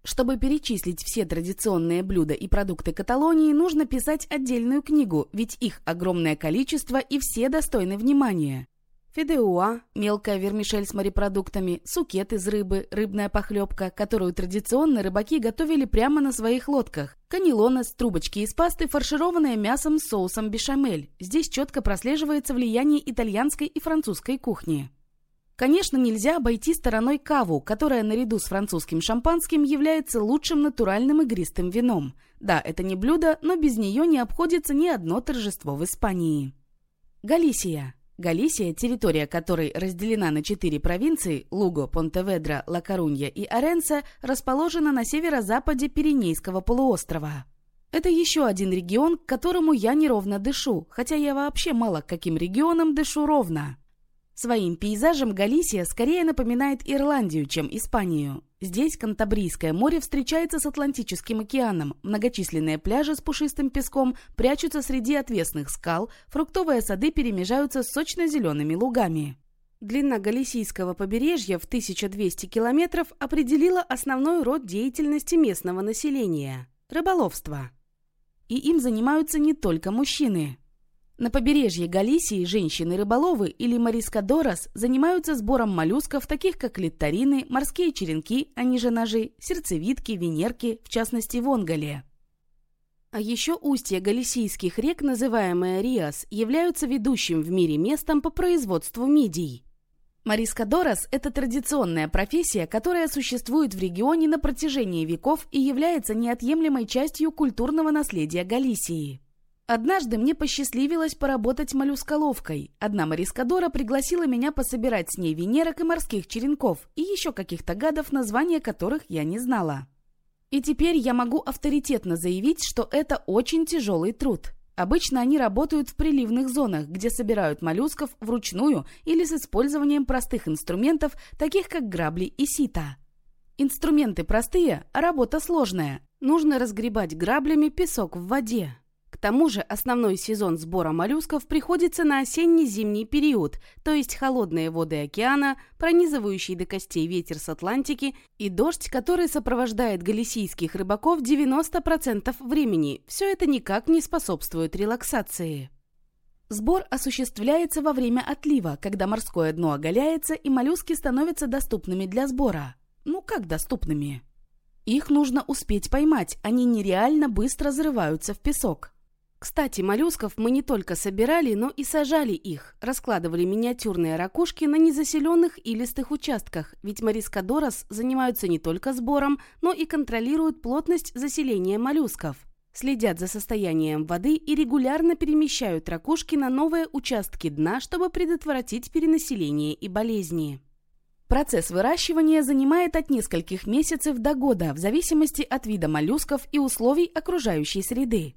Чтобы перечислить все традиционные блюда и продукты Каталонии, нужно писать отдельную книгу, ведь их огромное количество и все достойны внимания. Фидеуа, мелкая вермишель с морепродуктами, сукет из рыбы, рыбная похлебка, которую традиционно рыбаки готовили прямо на своих лодках, канилонес, трубочки из пасты, фаршированные мясом с соусом бешамель. Здесь четко прослеживается влияние итальянской и французской кухни. Конечно, нельзя обойти стороной каву, которая наряду с французским шампанским является лучшим натуральным игристым вином. Да, это не блюдо, но без нее не обходится ни одно торжество в Испании. Галисия. Галисия, территория которой разделена на четыре провинции – Луго, Понтеведра, Ла-Корунья и Оренса, расположена на северо-западе Пиренейского полуострова. Это еще один регион, к которому я неровно дышу, хотя я вообще мало к каким регионам дышу ровно. Своим пейзажем Галисия скорее напоминает Ирландию, чем Испанию. Здесь Кантабрийское море встречается с Атлантическим океаном, многочисленные пляжи с пушистым песком прячутся среди отвесных скал, фруктовые сады перемежаются с сочно-зелеными лугами. Длина Галисийского побережья в 1200 километров определила основной род деятельности местного населения – рыболовство. И им занимаются не только мужчины. На побережье Галисии женщины-рыболовы или марискадорос занимаются сбором моллюсков, таких как литтарины, морские черенки, они же ножи, сердцевидки, венерки, в частности вонгале. А еще устья галисийских рек, называемые Риас, являются ведущим в мире местом по производству мидий. Марискадорос – это традиционная профессия, которая существует в регионе на протяжении веков и является неотъемлемой частью культурного наследия Галисии. Однажды мне посчастливилось поработать моллюсколовкой. Одна Марискадора пригласила меня пособирать с ней венерок и морских черенков и еще каких-то гадов, названия которых я не знала. И теперь я могу авторитетно заявить, что это очень тяжелый труд. Обычно они работают в приливных зонах, где собирают моллюсков вручную или с использованием простых инструментов, таких как грабли и сита. Инструменты простые, а работа сложная. Нужно разгребать граблями песок в воде. К тому же основной сезон сбора моллюсков приходится на осенне-зимний период, то есть холодные воды океана, пронизывающий до костей ветер с Атлантики и дождь, который сопровождает галисийских рыбаков 90% времени. Все это никак не способствует релаксации. Сбор осуществляется во время отлива, когда морское дно оголяется и моллюски становятся доступными для сбора. Ну как доступными? Их нужно успеть поймать, они нереально быстро зарываются в песок. Кстати, моллюсков мы не только собирали, но и сажали их, раскладывали миниатюрные ракушки на незаселенных и листых участках, ведь Марискадорос занимаются не только сбором, но и контролируют плотность заселения моллюсков. Следят за состоянием воды и регулярно перемещают ракушки на новые участки дна, чтобы предотвратить перенаселение и болезни. Процесс выращивания занимает от нескольких месяцев до года, в зависимости от вида моллюсков и условий окружающей среды.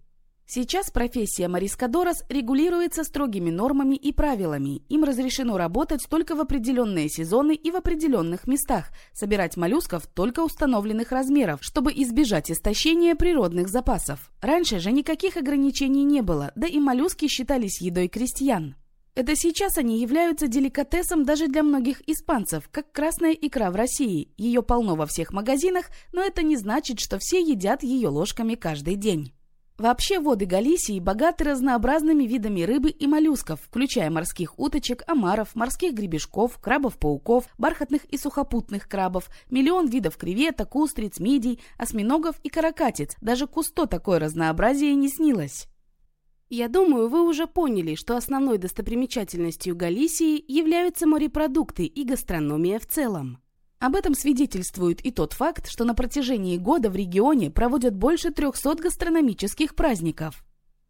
Сейчас профессия Марискадорос регулируется строгими нормами и правилами. Им разрешено работать только в определенные сезоны и в определенных местах, собирать моллюсков только установленных размеров, чтобы избежать истощения природных запасов. Раньше же никаких ограничений не было, да и моллюски считались едой крестьян. Это сейчас они являются деликатесом даже для многих испанцев, как красная икра в России. Ее полно во всех магазинах, но это не значит, что все едят ее ложками каждый день. Вообще воды Галисии богаты разнообразными видами рыбы и моллюсков, включая морских уточек, омаров, морских гребешков, крабов-пауков, бархатных и сухопутных крабов, миллион видов креветок, устриц, мидий, осьминогов и каракатиц. Даже кусто такое разнообразие не снилось. Я думаю, вы уже поняли, что основной достопримечательностью Галисии являются морепродукты и гастрономия в целом. Об этом свидетельствует и тот факт, что на протяжении года в регионе проводят больше 300 гастрономических праздников.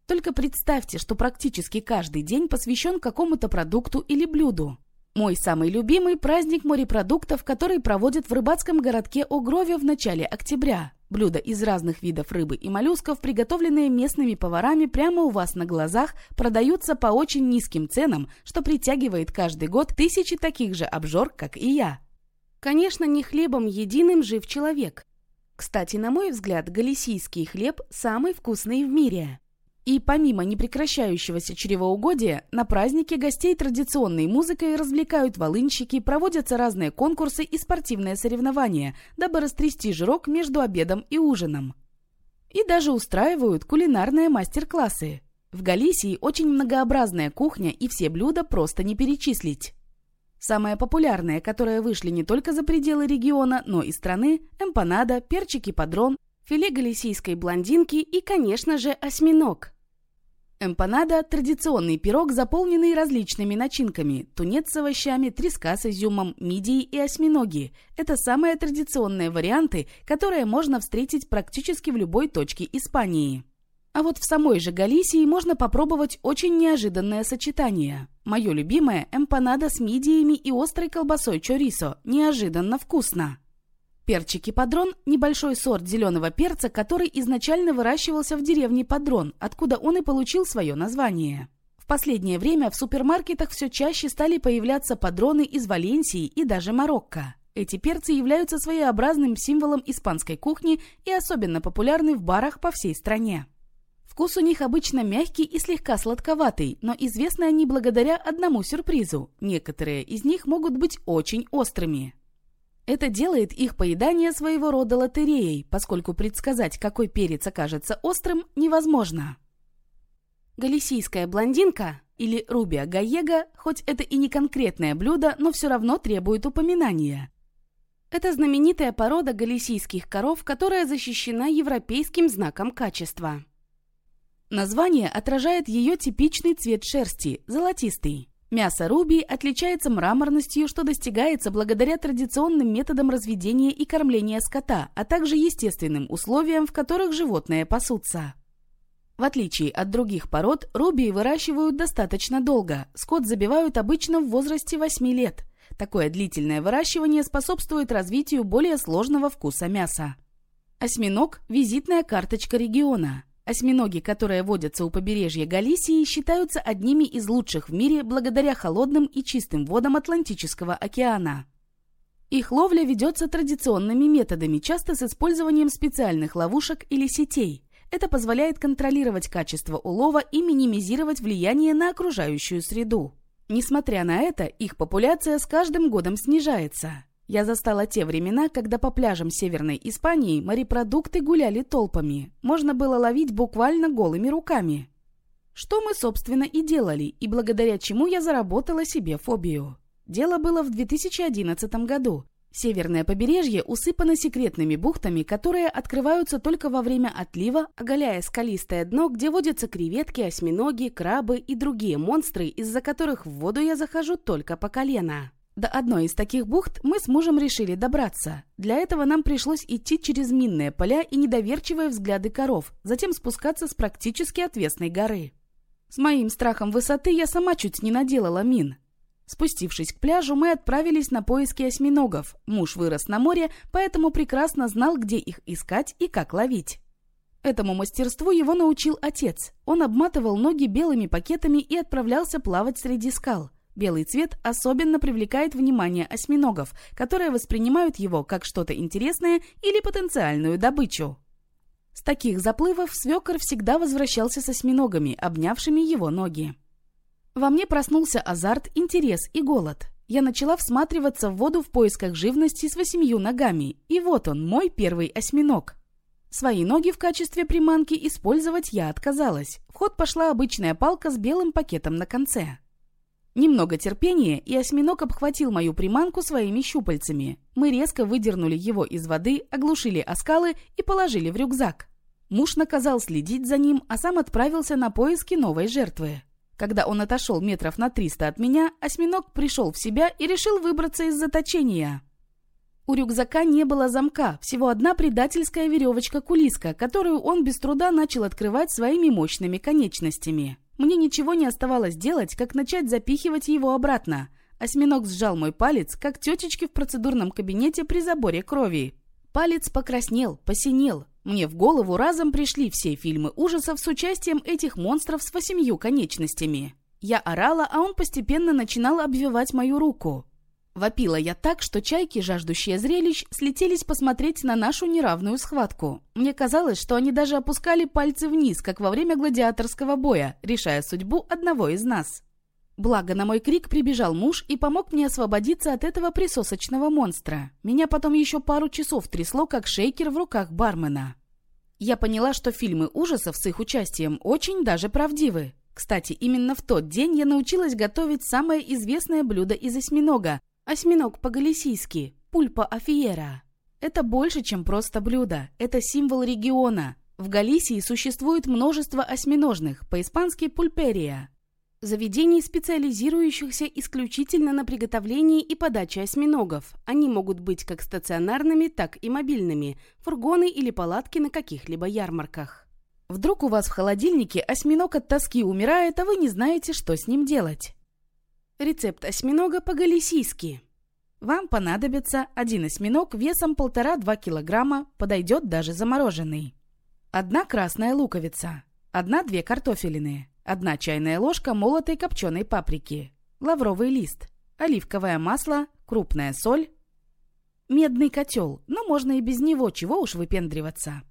Только представьте, что практически каждый день посвящен какому-то продукту или блюду. Мой самый любимый праздник морепродуктов, который проводят в рыбацком городке Огрове в начале октября. Блюда из разных видов рыбы и моллюсков, приготовленные местными поварами прямо у вас на глазах, продаются по очень низким ценам, что притягивает каждый год тысячи таких же обжор, как и я. Конечно, не хлебом единым жив человек. Кстати, на мой взгляд, галисийский хлеб самый вкусный в мире. И помимо непрекращающегося чревоугодия, на празднике гостей традиционной музыкой развлекают волынщики, проводятся разные конкурсы и спортивные соревнования, дабы растрясти жирок между обедом и ужином. И даже устраивают кулинарные мастер-классы. В Галисии очень многообразная кухня и все блюда просто не перечислить. Самые популярные, которые вышли не только за пределы региона, но и страны – эмпанада, перчики подрон, филе галисийской блондинки и, конечно же, осьминог. Эмпанада – традиционный пирог, заполненный различными начинками – тунец с овощами, треска с изюмом, мидии и осьминоги. Это самые традиционные варианты, которые можно встретить практически в любой точке Испании. А вот в самой же Галисии можно попробовать очень неожиданное сочетание. Мое любимое – эмпанада с мидиями и острой колбасой чорисо. Неожиданно вкусно. Перчики падрон – небольшой сорт зеленого перца, который изначально выращивался в деревне Падрон, откуда он и получил свое название. В последнее время в супермаркетах все чаще стали появляться падроны из Валенсии и даже Марокко. Эти перцы являются своеобразным символом испанской кухни и особенно популярны в барах по всей стране. Вкус у них обычно мягкий и слегка сладковатый, но известны они благодаря одному сюрпризу. Некоторые из них могут быть очень острыми. Это делает их поедание своего рода лотереей, поскольку предсказать, какой перец окажется острым, невозможно. Галисийская блондинка или Рубия Гаега, хоть это и не конкретное блюдо, но все равно требует упоминания. Это знаменитая порода галисийских коров, которая защищена европейским знаком качества. Название отражает ее типичный цвет шерсти – золотистый. Мясо руби отличается мраморностью, что достигается благодаря традиционным методам разведения и кормления скота, а также естественным условиям, в которых животные пасутся. В отличие от других пород, рубии выращивают достаточно долго. Скот забивают обычно в возрасте 8 лет. Такое длительное выращивание способствует развитию более сложного вкуса мяса. Осьминог – визитная карточка региона. Осьминоги, которые водятся у побережья Галисии, считаются одними из лучших в мире благодаря холодным и чистым водам Атлантического океана. Их ловля ведется традиционными методами, часто с использованием специальных ловушек или сетей. Это позволяет контролировать качество улова и минимизировать влияние на окружающую среду. Несмотря на это, их популяция с каждым годом снижается. Я застала те времена, когда по пляжам Северной Испании морепродукты гуляли толпами. Можно было ловить буквально голыми руками. Что мы, собственно, и делали, и благодаря чему я заработала себе фобию. Дело было в 2011 году. Северное побережье усыпано секретными бухтами, которые открываются только во время отлива, оголяя скалистое дно, где водятся креветки, осьминоги, крабы и другие монстры, из-за которых в воду я захожу только по колено. До одной из таких бухт мы с мужем решили добраться. Для этого нам пришлось идти через минные поля и недоверчивые взгляды коров, затем спускаться с практически отвесной горы. С моим страхом высоты я сама чуть не наделала мин. Спустившись к пляжу, мы отправились на поиски осьминогов. Муж вырос на море, поэтому прекрасно знал, где их искать и как ловить. Этому мастерству его научил отец. Он обматывал ноги белыми пакетами и отправлялся плавать среди скал – Белый цвет особенно привлекает внимание осьминогов, которые воспринимают его как что-то интересное или потенциальную добычу. С таких заплывов свекор всегда возвращался с осьминогами, обнявшими его ноги. Во мне проснулся азарт, интерес и голод. Я начала всматриваться в воду в поисках живности с восемью ногами, и вот он, мой первый осьминог. Свои ноги в качестве приманки использовать я отказалась. В ход пошла обычная палка с белым пакетом на конце. Немного терпения, и осьминог обхватил мою приманку своими щупальцами. Мы резко выдернули его из воды, оглушили оскалы и положили в рюкзак. Муж наказал следить за ним, а сам отправился на поиски новой жертвы. Когда он отошел метров на 300 от меня, осьминог пришел в себя и решил выбраться из заточения. У рюкзака не было замка, всего одна предательская веревочка-кулиска, которую он без труда начал открывать своими мощными конечностями. Мне ничего не оставалось делать, как начать запихивать его обратно. Осьминог сжал мой палец, как тетечки в процедурном кабинете при заборе крови. Палец покраснел, посинел. Мне в голову разом пришли все фильмы ужасов с участием этих монстров с восемью конечностями. Я орала, а он постепенно начинал обвивать мою руку. Вопила я так, что чайки, жаждущие зрелищ, слетелись посмотреть на нашу неравную схватку. Мне казалось, что они даже опускали пальцы вниз, как во время гладиаторского боя, решая судьбу одного из нас. Благо, на мой крик прибежал муж и помог мне освободиться от этого присосочного монстра. Меня потом еще пару часов трясло, как шейкер в руках бармена. Я поняла, что фильмы ужасов с их участием очень даже правдивы. Кстати, именно в тот день я научилась готовить самое известное блюдо из осьминога Осьминог по-галисийски – пульпа афиера. Это больше, чем просто блюдо. Это символ региона. В Галисии существует множество осьминожных, по-испански пульперия. Заведений, специализирующихся исключительно на приготовлении и подаче осьминогов. Они могут быть как стационарными, так и мобильными, фургоны или палатки на каких-либо ярмарках. Вдруг у вас в холодильнике осьминог от тоски умирает, а вы не знаете, что с ним делать. Рецепт осьминога по-галисийски. Вам понадобится один осьминог весом 1,5-2 кг, подойдет даже замороженный. Одна красная луковица, одна-две картофелины, одна чайная ложка молотой копченой паприки, лавровый лист, оливковое масло, крупная соль, медный котел, но можно и без него, чего уж выпендриваться.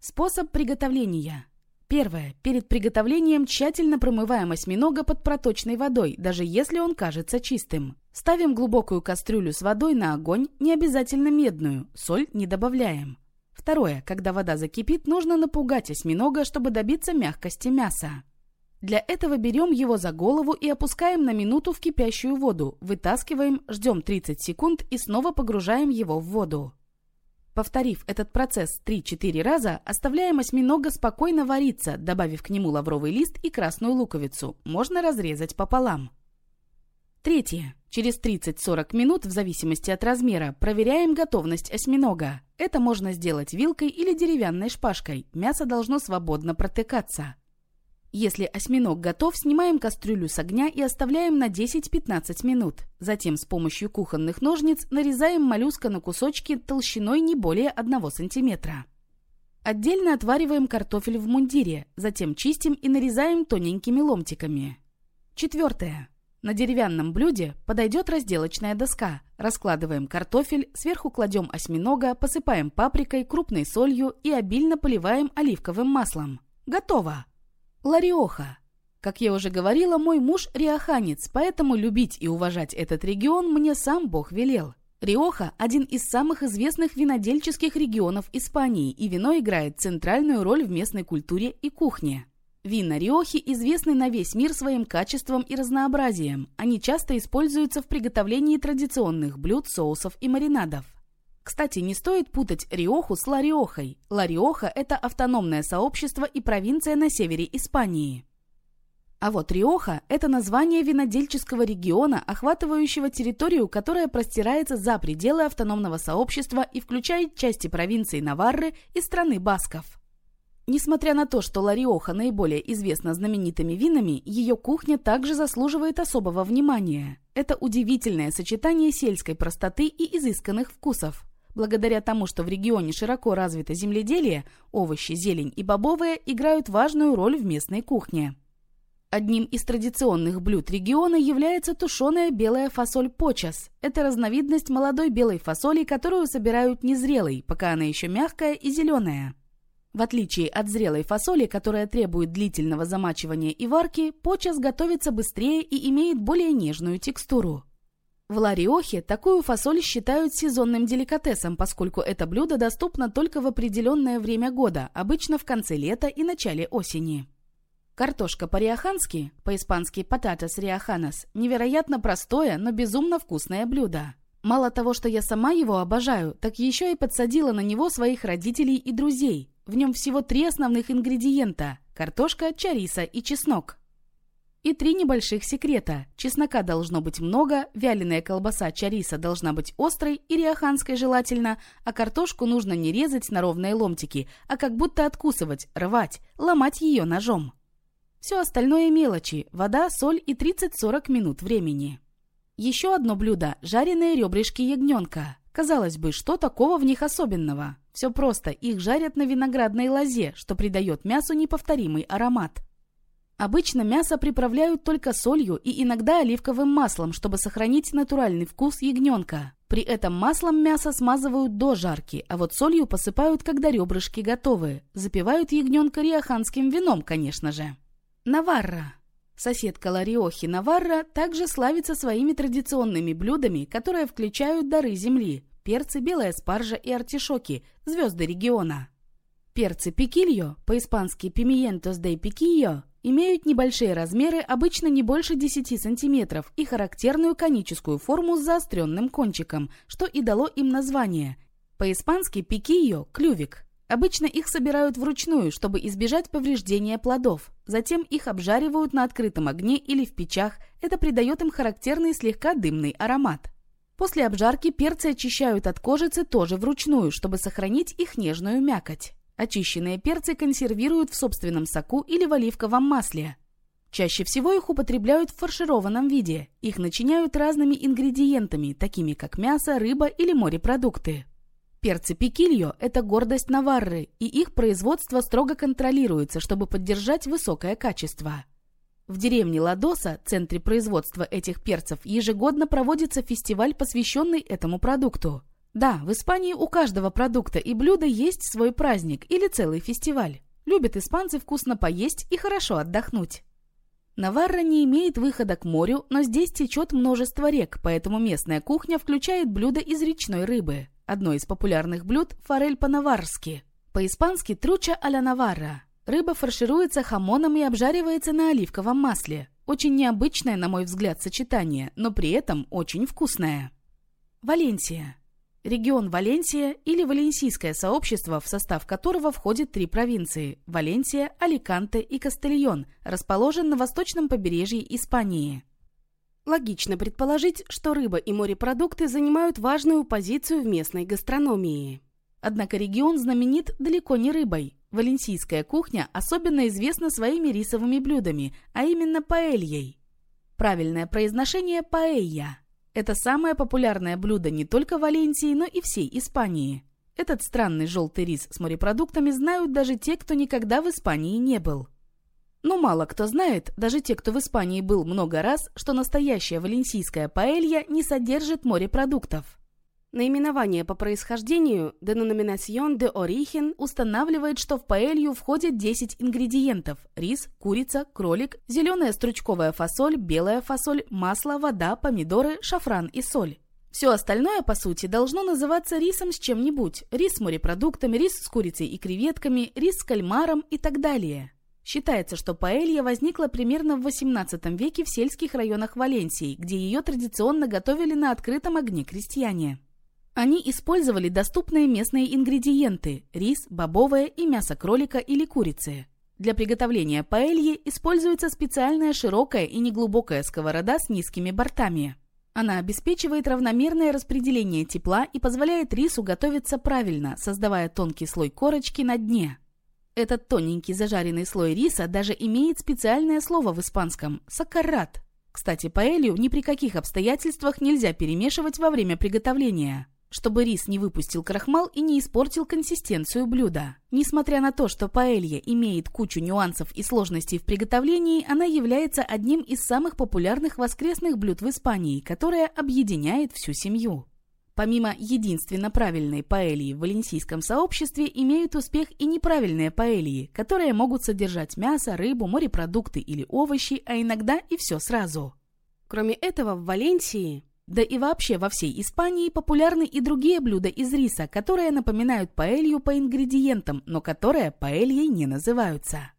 Способ приготовления. Первое. Перед приготовлением тщательно промываем осьминога под проточной водой, даже если он кажется чистым. Ставим глубокую кастрюлю с водой на огонь, не обязательно медную, соль не добавляем. Второе. Когда вода закипит, нужно напугать осьминога, чтобы добиться мягкости мяса. Для этого берем его за голову и опускаем на минуту в кипящую воду, вытаскиваем, ждем 30 секунд и снова погружаем его в воду. Повторив этот процесс 3-4 раза, оставляем осьминога спокойно вариться, добавив к нему лавровый лист и красную луковицу. Можно разрезать пополам. Третье. Через 30-40 минут, в зависимости от размера, проверяем готовность осьминога. Это можно сделать вилкой или деревянной шпажкой. Мясо должно свободно протыкаться. Если осьминог готов, снимаем кастрюлю с огня и оставляем на 10-15 минут. Затем с помощью кухонных ножниц нарезаем моллюска на кусочки толщиной не более 1 см. Отдельно отвариваем картофель в мундире, затем чистим и нарезаем тоненькими ломтиками. Четвертое. На деревянном блюде подойдет разделочная доска. Раскладываем картофель, сверху кладем осьминога, посыпаем паприкой, крупной солью и обильно поливаем оливковым маслом. Готово! Лариоха. Как я уже говорила, мой муж риоханец, поэтому любить и уважать этот регион мне сам Бог велел. Риоха – один из самых известных винодельческих регионов Испании, и вино играет центральную роль в местной культуре и кухне. Вина Риохи известны на весь мир своим качеством и разнообразием. Они часто используются в приготовлении традиционных блюд, соусов и маринадов. Кстати, не стоит путать Риоху с Ла-Риохой. Ла-Риоха – это автономное сообщество и провинция на севере Испании. А вот Риоха – это название винодельческого региона, охватывающего территорию, которая простирается за пределы автономного сообщества и включает части провинции Наварры и страны Басков. Несмотря на то, что Лариоха наиболее известна знаменитыми винами, ее кухня также заслуживает особого внимания. Это удивительное сочетание сельской простоты и изысканных вкусов. Благодаря тому, что в регионе широко развито земледелие, овощи, зелень и бобовые играют важную роль в местной кухне. Одним из традиционных блюд региона является тушеная белая фасоль почас. Это разновидность молодой белой фасоли, которую собирают незрелой, пока она еще мягкая и зеленая. В отличие от зрелой фасоли, которая требует длительного замачивания и варки, почас готовится быстрее и имеет более нежную текстуру. В Лариохе такую фасоль считают сезонным деликатесом, поскольку это блюдо доступно только в определенное время года, обычно в конце лета и начале осени. Картошка по-риохански, по-испански patatas riajanas, невероятно простое, но безумно вкусное блюдо. Мало того, что я сама его обожаю, так еще и подсадила на него своих родителей и друзей. В нем всего три основных ингредиента – картошка, чариса и чеснок. И три небольших секрета. Чеснока должно быть много, вяленая колбаса чариса должна быть острой и риоханской желательно, а картошку нужно не резать на ровные ломтики, а как будто откусывать, рвать, ломать ее ножом. Все остальное мелочи – вода, соль и 30-40 минут времени. Еще одно блюдо – жареные ребрышки ягненка. Казалось бы, что такого в них особенного? Все просто, их жарят на виноградной лозе, что придает мясу неповторимый аромат. Обычно мясо приправляют только солью и иногда оливковым маслом, чтобы сохранить натуральный вкус ягненка. При этом маслом мясо смазывают до жарки, а вот солью посыпают, когда ребрышки готовы. Запивают ягненка риоханским вином, конечно же. Наварра. Соседка Лариохи Наварра также славится своими традиционными блюдами, которые включают дары земли – перцы, белая спаржа и артишоки – звезды региона. Перцы пикильо, по-испански pimientos de piquillo, Имеют небольшие размеры, обычно не больше 10 см, и характерную коническую форму с заостренным кончиком, что и дало им название. По-испански пикио – клювик. Обычно их собирают вручную, чтобы избежать повреждения плодов. Затем их обжаривают на открытом огне или в печах. Это придает им характерный слегка дымный аромат. После обжарки перцы очищают от кожицы тоже вручную, чтобы сохранить их нежную мякоть. Очищенные перцы консервируют в собственном соку или в оливковом масле. Чаще всего их употребляют в фаршированном виде. Их начиняют разными ингредиентами, такими как мясо, рыба или морепродукты. Перцы пикильо – это гордость Наварры, и их производство строго контролируется, чтобы поддержать высокое качество. В деревне Ладоса, центре производства этих перцев, ежегодно проводится фестиваль, посвященный этому продукту. Да, в Испании у каждого продукта и блюда есть свой праздник или целый фестиваль. Любят испанцы вкусно поесть и хорошо отдохнуть. Наварра не имеет выхода к морю, но здесь течет множество рек, поэтому местная кухня включает блюда из речной рыбы. Одно из популярных блюд – форель по-наварски. По-испански труча а-ля Наварра. Рыба фаршируется хамоном и обжаривается на оливковом масле. Очень необычное, на мой взгляд, сочетание, но при этом очень вкусное. Валенсия. Регион Валенсия или Валенсийское сообщество, в состав которого входит три провинции – Валенсия, Аликанте и Кастельон, расположен на восточном побережье Испании. Логично предположить, что рыба и морепродукты занимают важную позицию в местной гастрономии. Однако регион знаменит далеко не рыбой. Валенсийская кухня особенно известна своими рисовыми блюдами, а именно паэльей. Правильное произношение – паэлья. Это самое популярное блюдо не только Валенсии, но и всей Испании. Этот странный желтый рис с морепродуктами знают даже те, кто никогда в Испании не был. Но мало кто знает, даже те, кто в Испании был много раз, что настоящая валенсийская паэлья не содержит морепродуктов. Наименование по происхождению «Denominación de Origen» устанавливает, что в паэлью входит 10 ингредиентов – рис, курица, кролик, зеленая стручковая фасоль, белая фасоль, масло, вода, помидоры, шафран и соль. Все остальное, по сути, должно называться рисом с чем-нибудь – рис с морепродуктами, рис с курицей и креветками, рис с кальмаром и так далее. Считается, что паэлья возникла примерно в XVIII веке в сельских районах Валенсии, где ее традиционно готовили на открытом огне крестьяне. Они использовали доступные местные ингредиенты – рис, бобовое и мясо кролика или курицы. Для приготовления паэльи используется специальная широкая и неглубокая сковорода с низкими бортами. Она обеспечивает равномерное распределение тепла и позволяет рису готовиться правильно, создавая тонкий слой корочки на дне. Этот тоненький зажаренный слой риса даже имеет специальное слово в испанском – сакарат. Кстати, паэлью ни при каких обстоятельствах нельзя перемешивать во время приготовления чтобы рис не выпустил крахмал и не испортил консистенцию блюда. Несмотря на то, что паэлья имеет кучу нюансов и сложностей в приготовлении, она является одним из самых популярных воскресных блюд в Испании, которое объединяет всю семью. Помимо единственно правильной паэльи в валенсийском сообществе имеют успех и неправильные паэльи, которые могут содержать мясо, рыбу, морепродукты или овощи, а иногда и все сразу. Кроме этого, в Валенсии да и вообще во всей Испании популярны и другие блюда из риса, которые напоминают паэлью по ингредиентам, но которые паэльей не называются.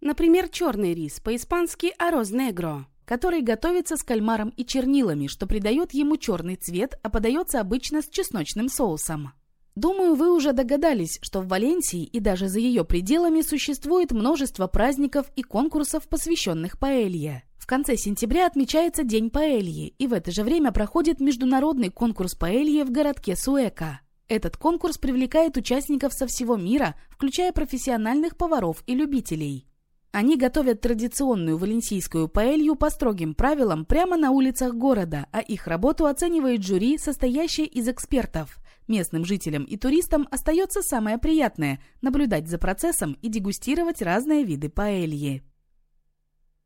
Например, черный рис, по-испански «арроз негро», который готовится с кальмаром и чернилами, что придает ему черный цвет, а подается обычно с чесночным соусом. Думаю, вы уже догадались, что в Валенсии и даже за ее пределами существует множество праздников и конкурсов, посвященных паэлье. В конце сентября отмечается День паэльи, и в это же время проходит международный конкурс паэльи в городке Суэка. Этот конкурс привлекает участников со всего мира, включая профессиональных поваров и любителей. Они готовят традиционную валенсийскую паэлью по строгим правилам прямо на улицах города, а их работу оценивает жюри, состоящее из экспертов. Местным жителям и туристам остается самое приятное – наблюдать за процессом и дегустировать разные виды паэльи.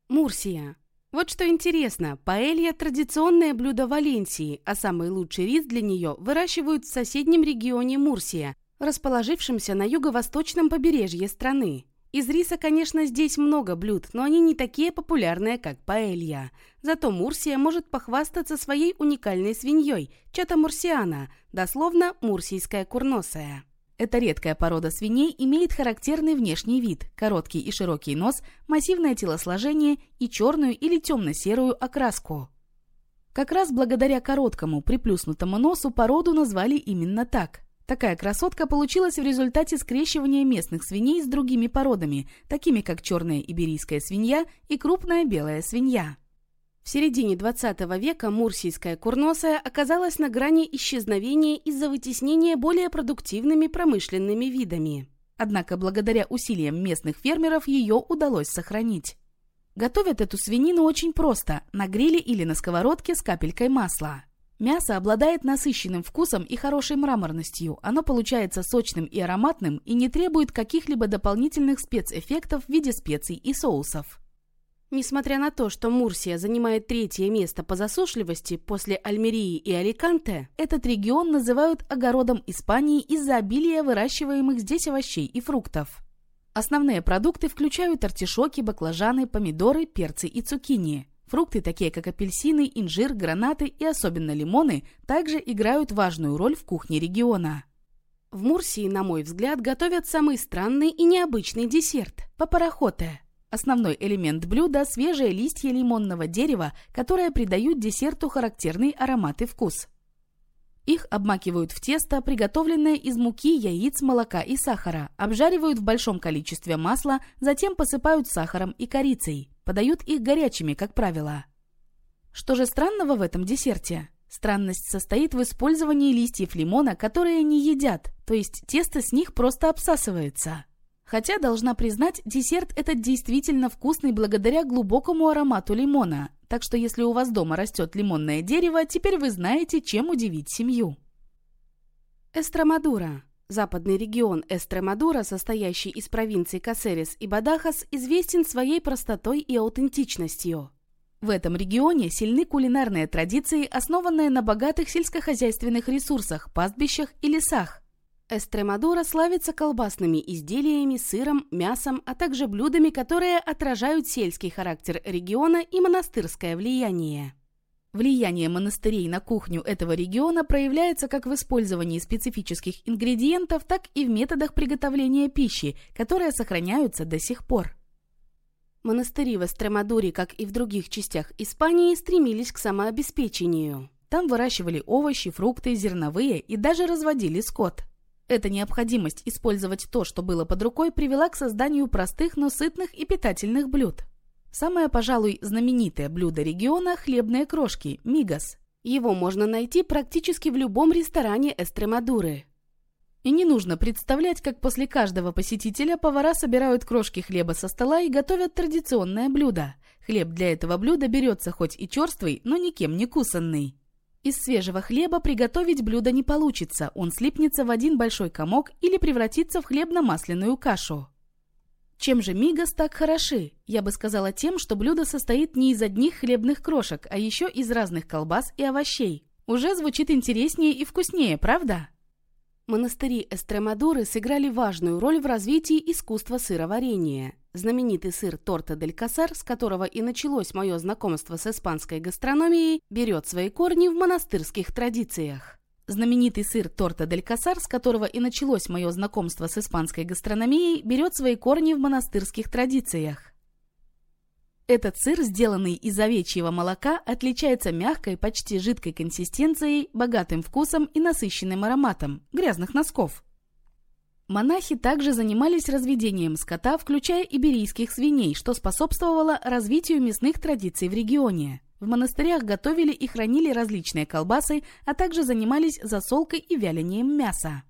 Мурсия вот что интересно, паэлья – традиционное блюдо Валенсии, а самый лучший рис для нее выращивают в соседнем регионе Мурсия, расположившемся на юго-восточном побережье страны. Из риса, конечно, здесь много блюд, но они не такие популярные, как паэлья. Зато Мурсия может похвастаться своей уникальной свиньей – чата мурсиана, дословно мурсийская курносая. Эта редкая порода свиней имеет характерный внешний вид, короткий и широкий нос, массивное телосложение и черную или темно-серую окраску. Как раз благодаря короткому приплюснутому носу породу назвали именно так. Такая красотка получилась в результате скрещивания местных свиней с другими породами, такими как черная иберийская свинья и крупная белая свинья. В середине 20 века мурсийская курносая оказалась на грани исчезновения из-за вытеснения более продуктивными промышленными видами. Однако благодаря усилиям местных фермеров ее удалось сохранить. Готовят эту свинину очень просто – на гриле или на сковородке с капелькой масла. Мясо обладает насыщенным вкусом и хорошей мраморностью. Оно получается сочным и ароматным и не требует каких-либо дополнительных спецэффектов в виде специй и соусов. Несмотря на то, что Мурсия занимает третье место по засушливости после Альмерии и Аликанте, этот регион называют огородом Испании из-за обилия выращиваемых здесь овощей и фруктов. Основные продукты включают артишоки, баклажаны, помидоры, перцы и цукини. Фрукты, такие как апельсины, инжир, гранаты и особенно лимоны, также играют важную роль в кухне региона. В Мурсии, на мой взгляд, готовят самый странный и необычный десерт – папарахоте. Основной элемент блюда – свежие листья лимонного дерева, которые придают десерту характерный аромат и вкус. Их обмакивают в тесто, приготовленное из муки, яиц, молока и сахара, обжаривают в большом количестве масла, затем посыпают сахаром и корицей. Подают их горячими, как правило. Что же странного в этом десерте? Странность состоит в использовании листьев лимона, которые они едят, то есть тесто с них просто обсасывается. Хотя, должна признать, десерт этот действительно вкусный благодаря глубокому аромату лимона, так что если у вас дома растет лимонное дерево, теперь вы знаете, чем удивить семью. Эстромадура. Западный регион Эстремадура, состоящий из провинций Касерис и Бадахас, известен своей простотой и аутентичностью. В этом регионе сильны кулинарные традиции, основанные на богатых сельскохозяйственных ресурсах, пастбищах и лесах. Эстремадура славится колбасными изделиями, сыром, мясом, а также блюдами, которые отражают сельский характер региона и монастырское влияние. Влияние монастырей на кухню этого региона проявляется как в использовании специфических ингредиентов, так и в методах приготовления пищи, которые сохраняются до сих пор. Монастыри в Эстремадуре, как и в других частях Испании, стремились к самообеспечению. Там выращивали овощи, фрукты, зерновые и даже разводили скот. Эта необходимость использовать то, что было под рукой, привела к созданию простых, но сытных и питательных блюд. Самое, пожалуй, знаменитое блюдо региона – хлебные крошки – мигас. Его можно найти практически в любом ресторане Эстремадуры. И не нужно представлять, как после каждого посетителя повара собирают крошки хлеба со стола и готовят традиционное блюдо. Хлеб для этого блюда берется хоть и черствый, но никем не кусанный. Из свежего хлеба приготовить блюдо не получится, он слипнется в один большой комок или превратится в хлебно-масляную кашу. Чем же мигас так хороши? Я бы сказала тем, что блюдо состоит не из одних хлебных крошек, а еще из разных колбас и овощей. Уже звучит интереснее и вкуснее, правда? Монастыри Эстремадуры сыграли важную роль в развитии искусства сыроварения. Знаменитый сыр торта дель Касар, с которого и началось мое знакомство с испанской гастрономией, берет свои корни в монастырских традициях. Знаменитый сыр торта дель Касар, с которого и началось мое знакомство с испанской гастрономией, берет свои корни в монастырских традициях. Этот сыр, сделанный из овечьего молока, отличается мягкой, почти жидкой консистенцией, богатым вкусом и насыщенным ароматом грязных носков. Монахи также занимались разведением скота, включая иберийских свиней, что способствовало развитию мясных традиций в регионе. В монастырях готовили и хранили различные колбасы, а также занимались засолкой и вялением мяса.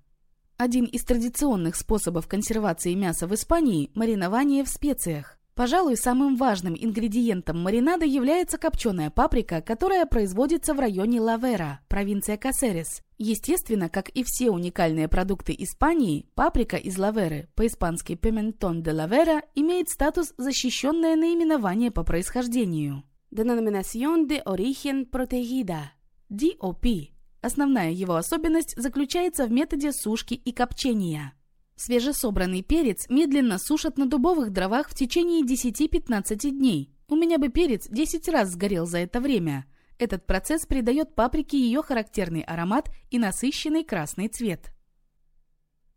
Один из традиционных способов консервации мяса в Испании – маринование в специях. Пожалуй, самым важным ингредиентом маринада является копченая паприка, которая производится в районе Лавера, провинция Касерес. Естественно, как и все уникальные продукты Испании, паприка из Лаверы, по-испански «пиментон де Лавера», имеет статус защищенное наименование по происхождению. Denominación de Origen Protegida – DOP. Основная его особенность заключается в методе сушки и копчения – Свежесобранный перец медленно сушат на дубовых дровах в течение 10-15 дней. У меня бы перец 10 раз сгорел за это время. Этот процесс придает паприке ее характерный аромат и насыщенный красный цвет.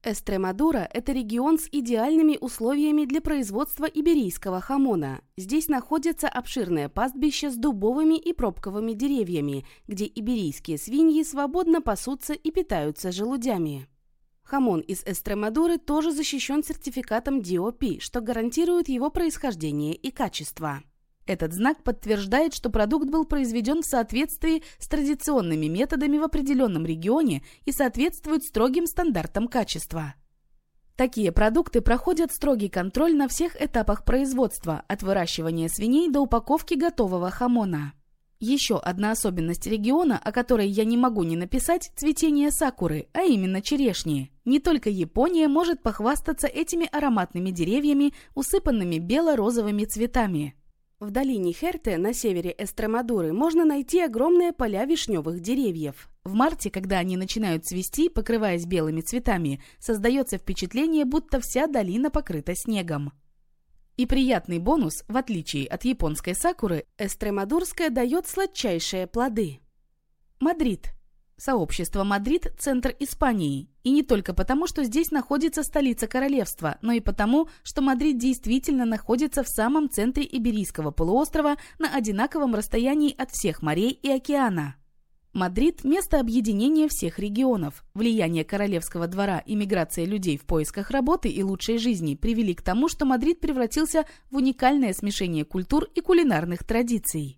Эстремадура – это регион с идеальными условиями для производства иберийского хамона. Здесь находится обширное пастбище с дубовыми и пробковыми деревьями, где иберийские свиньи свободно пасутся и питаются желудями. Хамон из Эстремадуры тоже защищен сертификатом DOP, что гарантирует его происхождение и качество. Этот знак подтверждает, что продукт был произведен в соответствии с традиционными методами в определенном регионе и соответствует строгим стандартам качества. Такие продукты проходят строгий контроль на всех этапах производства, от выращивания свиней до упаковки готового хамона. Еще одна особенность региона, о которой я не могу не написать – цветение сакуры, а именно черешни. Не только Япония может похвастаться этими ароматными деревьями, усыпанными бело-розовыми цветами. В долине Херте на севере Эстремадуры можно найти огромные поля вишневых деревьев. В марте, когда они начинают цвести, покрываясь белыми цветами, создается впечатление, будто вся долина покрыта снегом. И приятный бонус, в отличие от японской сакуры, эстремадурская дает сладчайшие плоды. Мадрид. Сообщество Мадрид – центр Испании. И не только потому, что здесь находится столица королевства, но и потому, что Мадрид действительно находится в самом центре Иберийского полуострова на одинаковом расстоянии от всех морей и океана. Мадрид – место объединения всех регионов. Влияние королевского двора и миграция людей в поисках работы и лучшей жизни привели к тому, что Мадрид превратился в уникальное смешение культур и кулинарных традиций.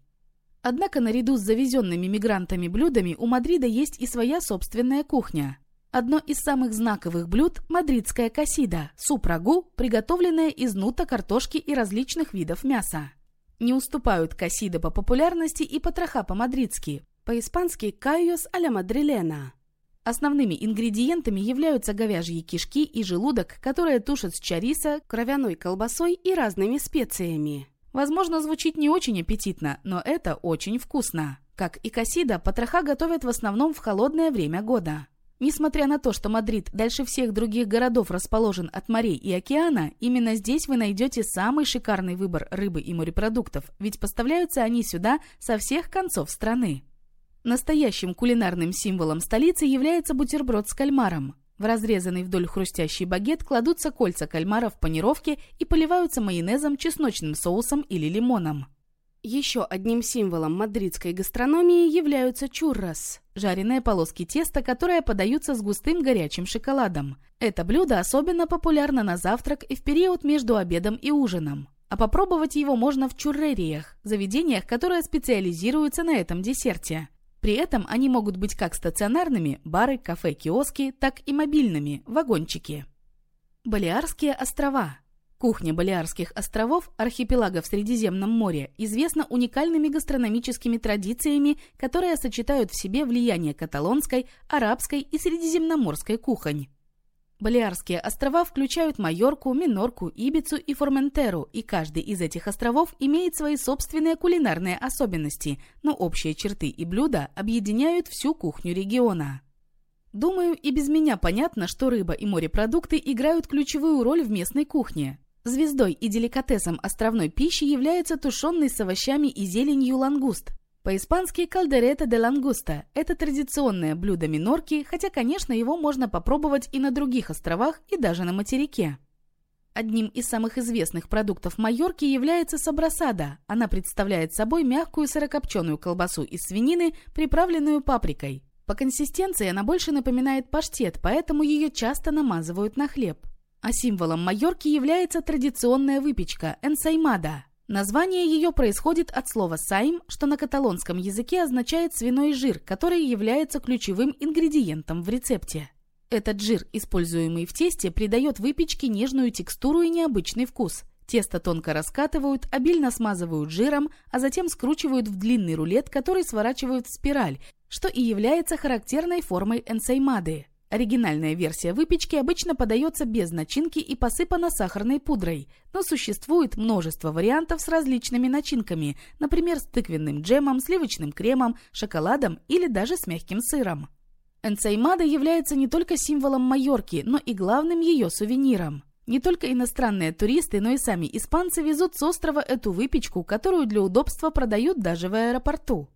Однако наряду с завезенными мигрантами блюдами у Мадрида есть и своя собственная кухня. Одно из самых знаковых блюд – мадридская косидо – суп-рагу, приготовленная из нута, картошки и различных видов мяса. Не уступают косидо по популярности и потроха по-мадридски, по-испански «callos a la madrileña». Основными ингредиентами являются говяжьи кишки и желудок, которые тушат с чорисо, кровяной колбасой и разными специями. Возможно, звучит не очень аппетитно, но это очень вкусно. Как и косидо, потроха готовят в основном в холодное время года. Несмотря на то, что Мадрид дальше всех других городов расположен от морей и океана, именно здесь вы найдете самый шикарный выбор рыбы и морепродуктов, ведь поставляются они сюда со всех концов страны. Настоящим кулинарным символом столицы является бутерброд с кальмаром. В разрезанный вдоль хрустящий багет кладутся кольца кальмара в панировке и поливаются майонезом, чесночным соусом или лимоном. Еще одним символом мадридской гастрономии являются чуррос – жареные полоски теста, которые подаются с густым горячим шоколадом. Это блюдо особенно популярно на завтрак и в период между обедом и ужином. А попробовать его можно в чуррериях – заведениях, которые специализируются на этом десерте. При этом они могут быть как стационарными – бары, кафе, киоски, так и мобильными – вагончики. Балиарские острова. Кухня Балиарских островов, архипелага в Средиземном море, известна уникальными гастрономическими традициями, которые сочетают в себе влияние каталонской, арабской и средиземноморской кухонь. Балиарские острова включают Майорку, Минорку, Ибицу и Форментеру, и каждый из этих островов имеет свои собственные кулинарные особенности, но общие черты и блюда объединяют всю кухню региона. Думаю, и без меня понятно, что рыба и морепродукты играют ключевую роль в местной кухне. Звездой и деликатесом островной пищи является тушенный с овощами и зеленью лангуст, по-испански «caldereta de langosta» – это традиционное блюдо Минорки, хотя, конечно, его можно попробовать и на других островах, и даже на материке. Одним из самых известных продуктов Майорки является собрасада. Она представляет собой мягкую сырокопченую колбасу из свинины, приправленную паприкой. По консистенции она больше напоминает паштет, поэтому ее часто намазывают на хлеб. А символом Майорки является традиционная выпечка – энсаймада. Название ее происходит от слова «сайм», что на каталонском языке означает свиной жир, который является ключевым ингредиентом в рецепте. Этот жир, используемый в тесте, придает выпечке нежную текстуру и необычный вкус. Тесто тонко раскатывают, обильно смазывают жиром, а затем скручивают в длинный рулет, который сворачивают в спираль, что и является характерной формой энсаймады. Оригинальная версия выпечки обычно подается без начинки и посыпана сахарной пудрой, но существует множество вариантов с различными начинками, например, с тыквенным джемом, сливочным кремом, шоколадом или даже с мягким сыром. Энсаймада является не только символом Майорки, но и главным ее сувениром. Не только иностранные туристы, но и сами испанцы везут с острова эту выпечку, которую для удобства продают даже в аэропорту.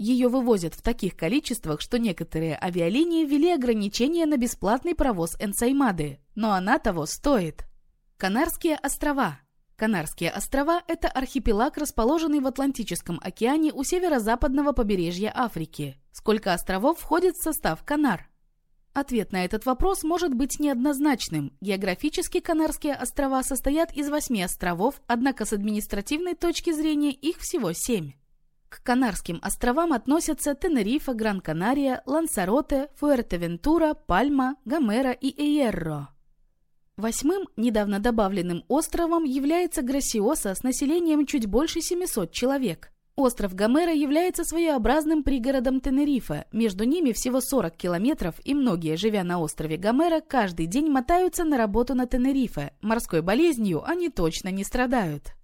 Ее вывозят в таких количествах, что некоторые авиалинии ввели ограничения на бесплатный провоз энсаймады, но она того стоит. Канарские острова. Канарские острова – это архипелаг, расположенный в Атлантическом океане у северо-западного побережья Африки. Сколько островов входит в состав Канар? Ответ на этот вопрос может быть неоднозначным. Географически Канарские острова состоят из восьми островов, однако с административной точки зрения их всего семь. К Канарским островам относятся Тенерифа, Гран-Канария, Лансароте, Фуэртевентура, Пальма, Гомера и Эйерро. Восьмым, недавно добавленным островом является Грасиоса с населением чуть больше 700 человек. Остров Гомера является своеобразным пригородом Тенерифа. Между ними всего 40 километров, и многие, живя на острове Гомера, каждый день мотаются на работу на Тенерифе. Морской болезнью они точно не страдают.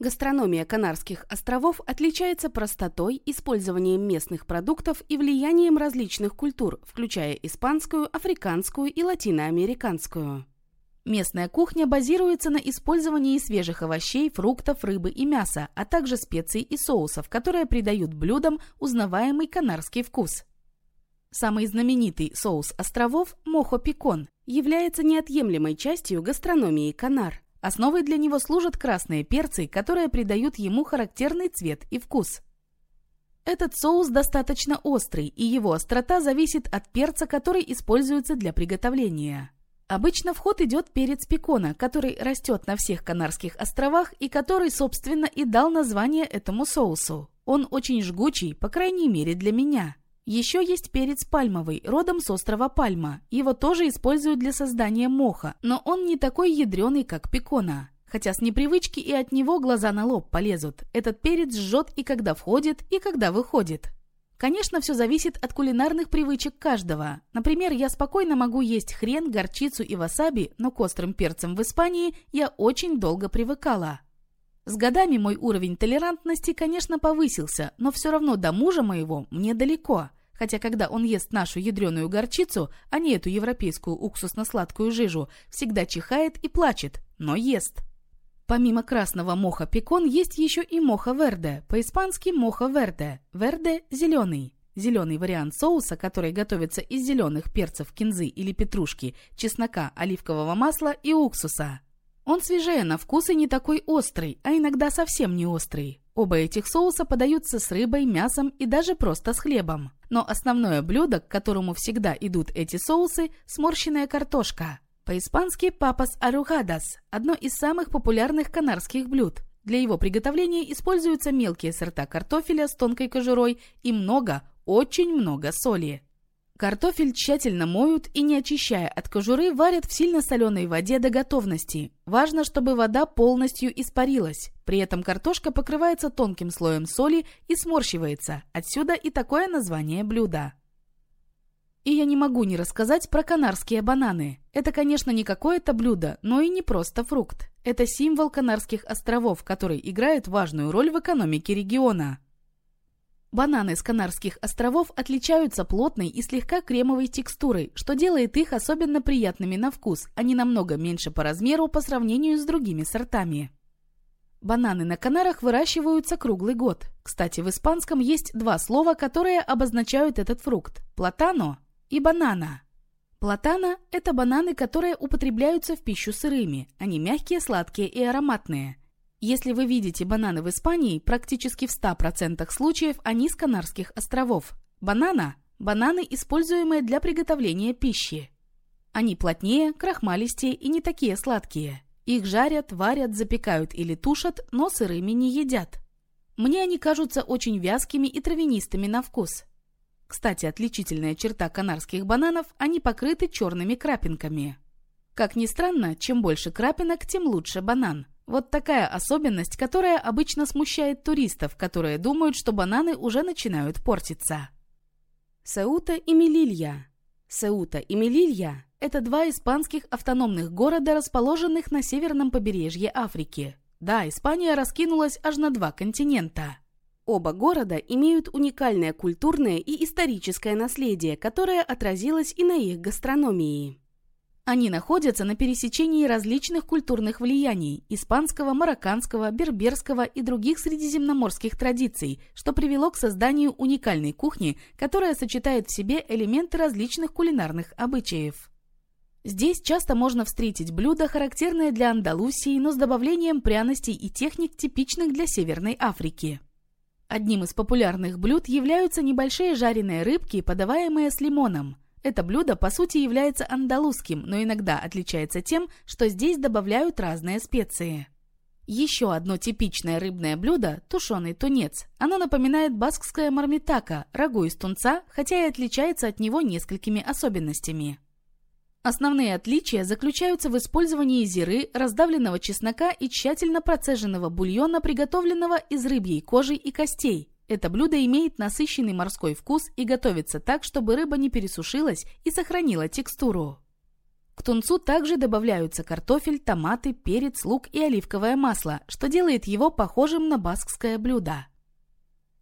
Гастрономия Канарских островов отличается простотой, использованием местных продуктов и влиянием различных культур, включая испанскую, африканскую и латиноамериканскую. Местная кухня базируется на использовании свежих овощей, фруктов, рыбы и мяса, а также специй и соусов, которые придают блюдам узнаваемый канарский вкус. Самый знаменитый соус островов – мохо-пекон, является неотъемлемой частью гастрономии Канар. Основой для него служат красные перцы, которые придают ему характерный цвет и вкус. Этот соус достаточно острый, и его острота зависит от перца, который используется для приготовления. Обычно в ход идет перец пекона, который растет на всех Канарских островах и который, собственно, и дал название этому соусу. Он очень жгучий, по крайней мере для меня. Еще есть перец пальмовый, родом с острова Пальма. Его тоже используют для создания моха, но он не такой ядреный, как пекона. Хотя с непривычки и от него глаза на лоб полезут. Этот перец жжет и когда входит, и когда выходит. Конечно, все зависит от кулинарных привычек каждого. Например, я спокойно могу есть хрен, горчицу и васаби, но к острым перцам в Испании я очень долго привыкала. С годами мой уровень толерантности, конечно, повысился, но все равно до мужа моего мне далеко. Хотя когда он ест нашу ядреную горчицу, а не эту европейскую уксусно-сладкую жижу, всегда чихает и плачет, но ест. Помимо красного моха пекон есть еще и моха верде, по-испански моха верде. Верде – зеленый. Зеленый вариант соуса, который готовится из зеленых перцев кинзы или петрушки, чеснока, оливкового масла и уксуса. Он свежее на вкус и не такой острый, а иногда совсем не острый. Оба этих соуса подаются с рыбой, мясом и даже просто с хлебом. Но основное блюдо, к которому всегда идут эти соусы – сморщенная картошка. По-испански «папас арухадас» – одно из самых популярных канарских блюд. Для его приготовления используются мелкие сорта картофеля с тонкой кожурой и много, очень много соли. Картофель тщательно моют и, не очищая от кожуры, варят в сильно соленой воде до готовности. Важно, чтобы вода полностью испарилась. При этом картошка покрывается тонким слоем соли и сморщивается. Отсюда и такое название блюда. И я не могу не рассказать про канарские бананы. Это, конечно, не какое-то блюдо, но и не просто фрукт. Это символ Канарских островов, который играет важную роль в экономике региона. Бананы с Канарских островов отличаются плотной и слегка кремовой текстурой, что делает их особенно приятными на вкус, они намного меньше по размеру по сравнению с другими сортами. Бананы на Канарах выращиваются круглый год. Кстати, в испанском есть два слова, которые обозначают этот фрукт – платано и банана. Платана – это бананы, которые употребляются в пищу сырыми. Они мягкие, сладкие и ароматные – если вы видите бананы в Испании, практически в 100% случаев они с Канарских островов. Банана – бананы, используемые для приготовления пищи. Они плотнее, крахмалистее и не такие сладкие. Их жарят, варят, запекают или тушат, но сырыми не едят. Мне они кажутся очень вязкими и травянистыми на вкус. Кстати, отличительная черта канарских бананов – они покрыты черными крапинками. Как ни странно, чем больше крапинок, тем лучше банан – вот такая особенность, которая обычно смущает туристов, которые думают, что бананы уже начинают портиться. Сеута и Мелилья. Сеута и Мелилья – это два испанских автономных города, расположенных на северном побережье Африки. Да, Испания раскинулась аж на два континента. Оба города имеют уникальное культурное и историческое наследие, которое отразилось и на их гастрономии. Они находятся на пересечении различных культурных влияний – испанского, марокканского, берберского и других средиземноморских традиций, что привело к созданию уникальной кухни, которая сочетает в себе элементы различных кулинарных обычаев. Здесь часто можно встретить блюда, характерные для Андалусии, но с добавлением пряностей и техник, типичных для Северной Африки. Одним из популярных блюд являются небольшие жареные рыбки, подаваемые с лимоном – это блюдо по сути является андалузским, но иногда отличается тем, что здесь добавляют разные специи. Еще одно типичное рыбное блюдо – тушеный тунец. Оно напоминает баскское мармитака, рагу из тунца, хотя и отличается от него несколькими особенностями. Основные отличия заключаются в использовании зиры, раздавленного чеснока и тщательно процеженного бульона, приготовленного из рыбьей кожи и костей. Это блюдо имеет насыщенный морской вкус и готовится так, чтобы рыба не пересушилась и сохранила текстуру. К тунцу также добавляются картофель, томаты, перец, лук и оливковое масло, что делает его похожим на баскское блюдо.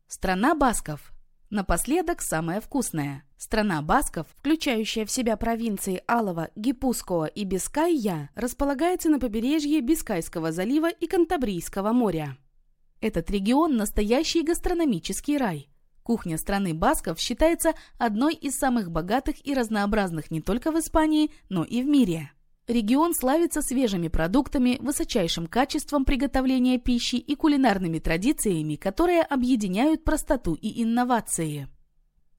Страна басков. Напоследок самое вкусное. Страна басков, включающая в себя провинции Алова, Гипускоа и Бискайя, располагается на побережье Бискайского залива и Кантабрийского моря. Этот регион – настоящий гастрономический рай. Кухня страны басков считается одной из самых богатых и разнообразных не только в Испании, но и в мире. Регион славится свежими продуктами, высочайшим качеством приготовления пищи и кулинарными традициями, которые объединяют простоту и инновации.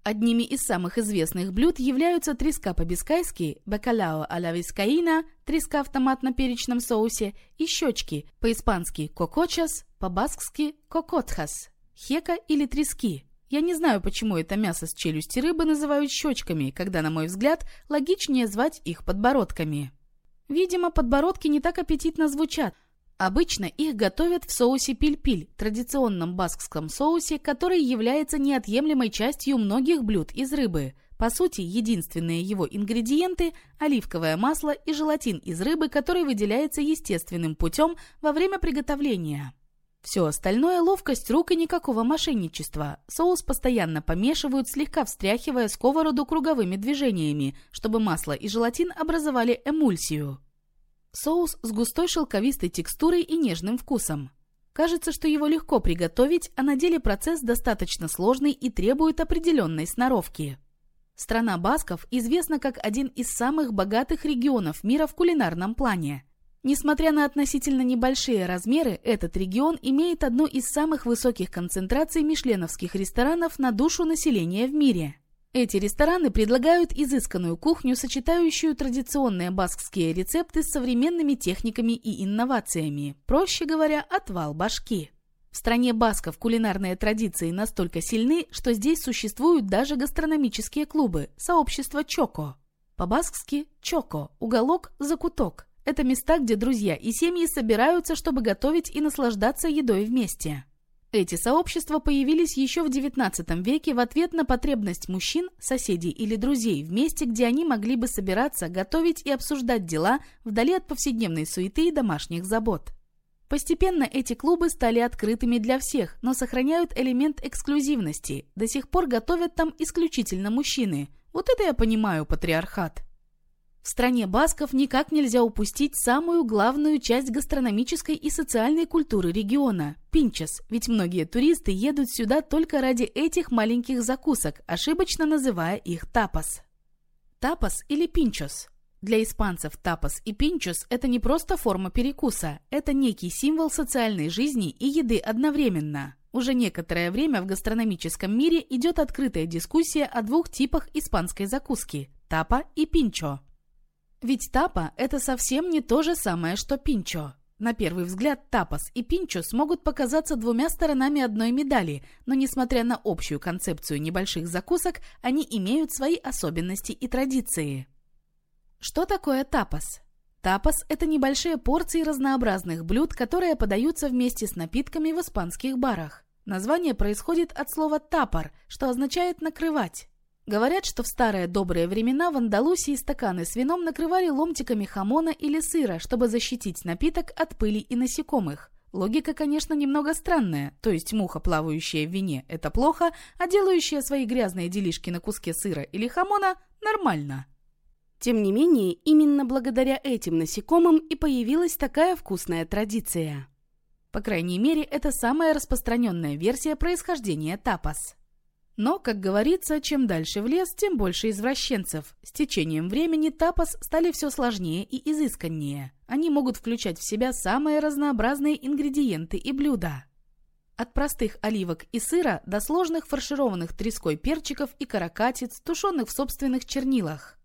Одними из самых известных блюд являются треска по-бискайски, бакалао а-ля вискаина, треска в томатно-перечном соусе и щечки, по-испански кокочас, по-баскски кокотхас, хека или трески. Я не знаю, почему это мясо с челюсти рыбы называют щечками, когда, на мой взгляд, логичнее звать их подбородками. Видимо, подбородки не так аппетитно звучат, Обычно их готовят в соусе пиль-пиль, традиционном баскском соусе, который является неотъемлемой частью многих блюд из рыбы. По сути, единственные его ингредиенты – оливковое масло и желатин из рыбы, который выделяется естественным путем во время приготовления. Все остальное – ловкость рук и никакого мошенничества. Соус постоянно помешивают, слегка встряхивая сковороду круговыми движениями, чтобы масло и желатин образовали эмульсию. Соус с густой шелковистой текстурой и нежным вкусом. Кажется, что его легко приготовить, а на деле процесс достаточно сложный и требует определенной сноровки. Страна басков известна как один из самых богатых регионов мира в кулинарном плане. Несмотря на относительно небольшие размеры, этот регион имеет одну из самых высоких концентраций мишленовских ресторанов на душу населения в мире – эти рестораны предлагают изысканную кухню, сочетающую традиционные баскские рецепты с современными техниками и инновациями. Проще говоря, отвал башки. В стране басков кулинарные традиции настолько сильны, что здесь существуют даже гастрономические клубы, сообщество Чоко. По-баскски Чоко – уголок, закуток. Это места, где друзья и семьи собираются, чтобы готовить и наслаждаться едой вместе. Эти сообщества появились еще в XIX веке в ответ на потребность мужчин, соседей или друзей в месте, где они могли бы собираться, готовить и обсуждать дела вдали от повседневной суеты и домашних забот. Постепенно эти клубы стали открытыми для всех, но сохраняют элемент эксклюзивности. До сих пор готовят там исключительно мужчины. Вот это я понимаю патриархат. В стране басков никак нельзя упустить самую главную часть гастрономической и социальной культуры региона – пинчес, ведь многие туристы едут сюда только ради этих маленьких закусок, ошибочно называя их тапас. Тапас или пинчос – для испанцев тапас и пинчос – это не просто форма перекуса, это некий символ социальной жизни и еды одновременно. Уже некоторое время в гастрономическом мире идет открытая дискуссия о двух типах испанской закуски – тапа и пинчо. Ведь тапа – это совсем не то же самое, что пинчо. На первый взгляд тапас и пинчо смогут показаться двумя сторонами одной медали, но несмотря на общую концепцию небольших закусок, они имеют свои особенности и традиции. Что такое тапас? Тапас – это небольшие порции разнообразных блюд, которые подаются вместе с напитками в испанских барах. Название происходит от слова «тапар», что означает «накрывать». Говорят, что в старые добрые времена в Андалусии стаканы с вином накрывали ломтиками хамона или сыра, чтобы защитить напиток от пыли и насекомых. Логика, конечно, немного странная, то есть муха, плавающая в вине, это плохо, а делающая свои грязные делишки на куске сыра или хамона – нормально. Тем не менее, именно благодаря этим насекомым и появилась такая вкусная традиция. По крайней мере, это самая распространенная версия происхождения тапас. Но, как говорится, чем дальше в лес, тем больше извращенцев. С течением времени тапос стали все сложнее и изысканнее. Они могут включать в себя самые разнообразные ингредиенты и блюда. От простых оливок и сыра до сложных фаршированных треской перчиков и каракатиц, тушеных в собственных чернилах.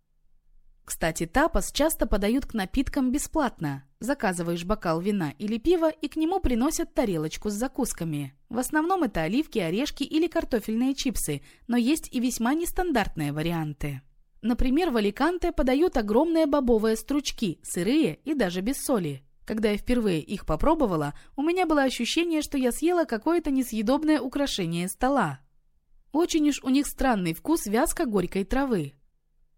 Кстати, тапос часто подают к напиткам бесплатно. Заказываешь бокал вина или пива, и к нему приносят тарелочку с закусками. В основном это оливки, орешки или картофельные чипсы, но есть и весьма нестандартные варианты. Например, в Аликанте подают огромные бобовые стручки, сырые и даже без соли. Когда я впервые их попробовала, у меня было ощущение, что я съела какое-то несъедобное украшение стола. Очень уж у них странный вкус вязко-горькой травы.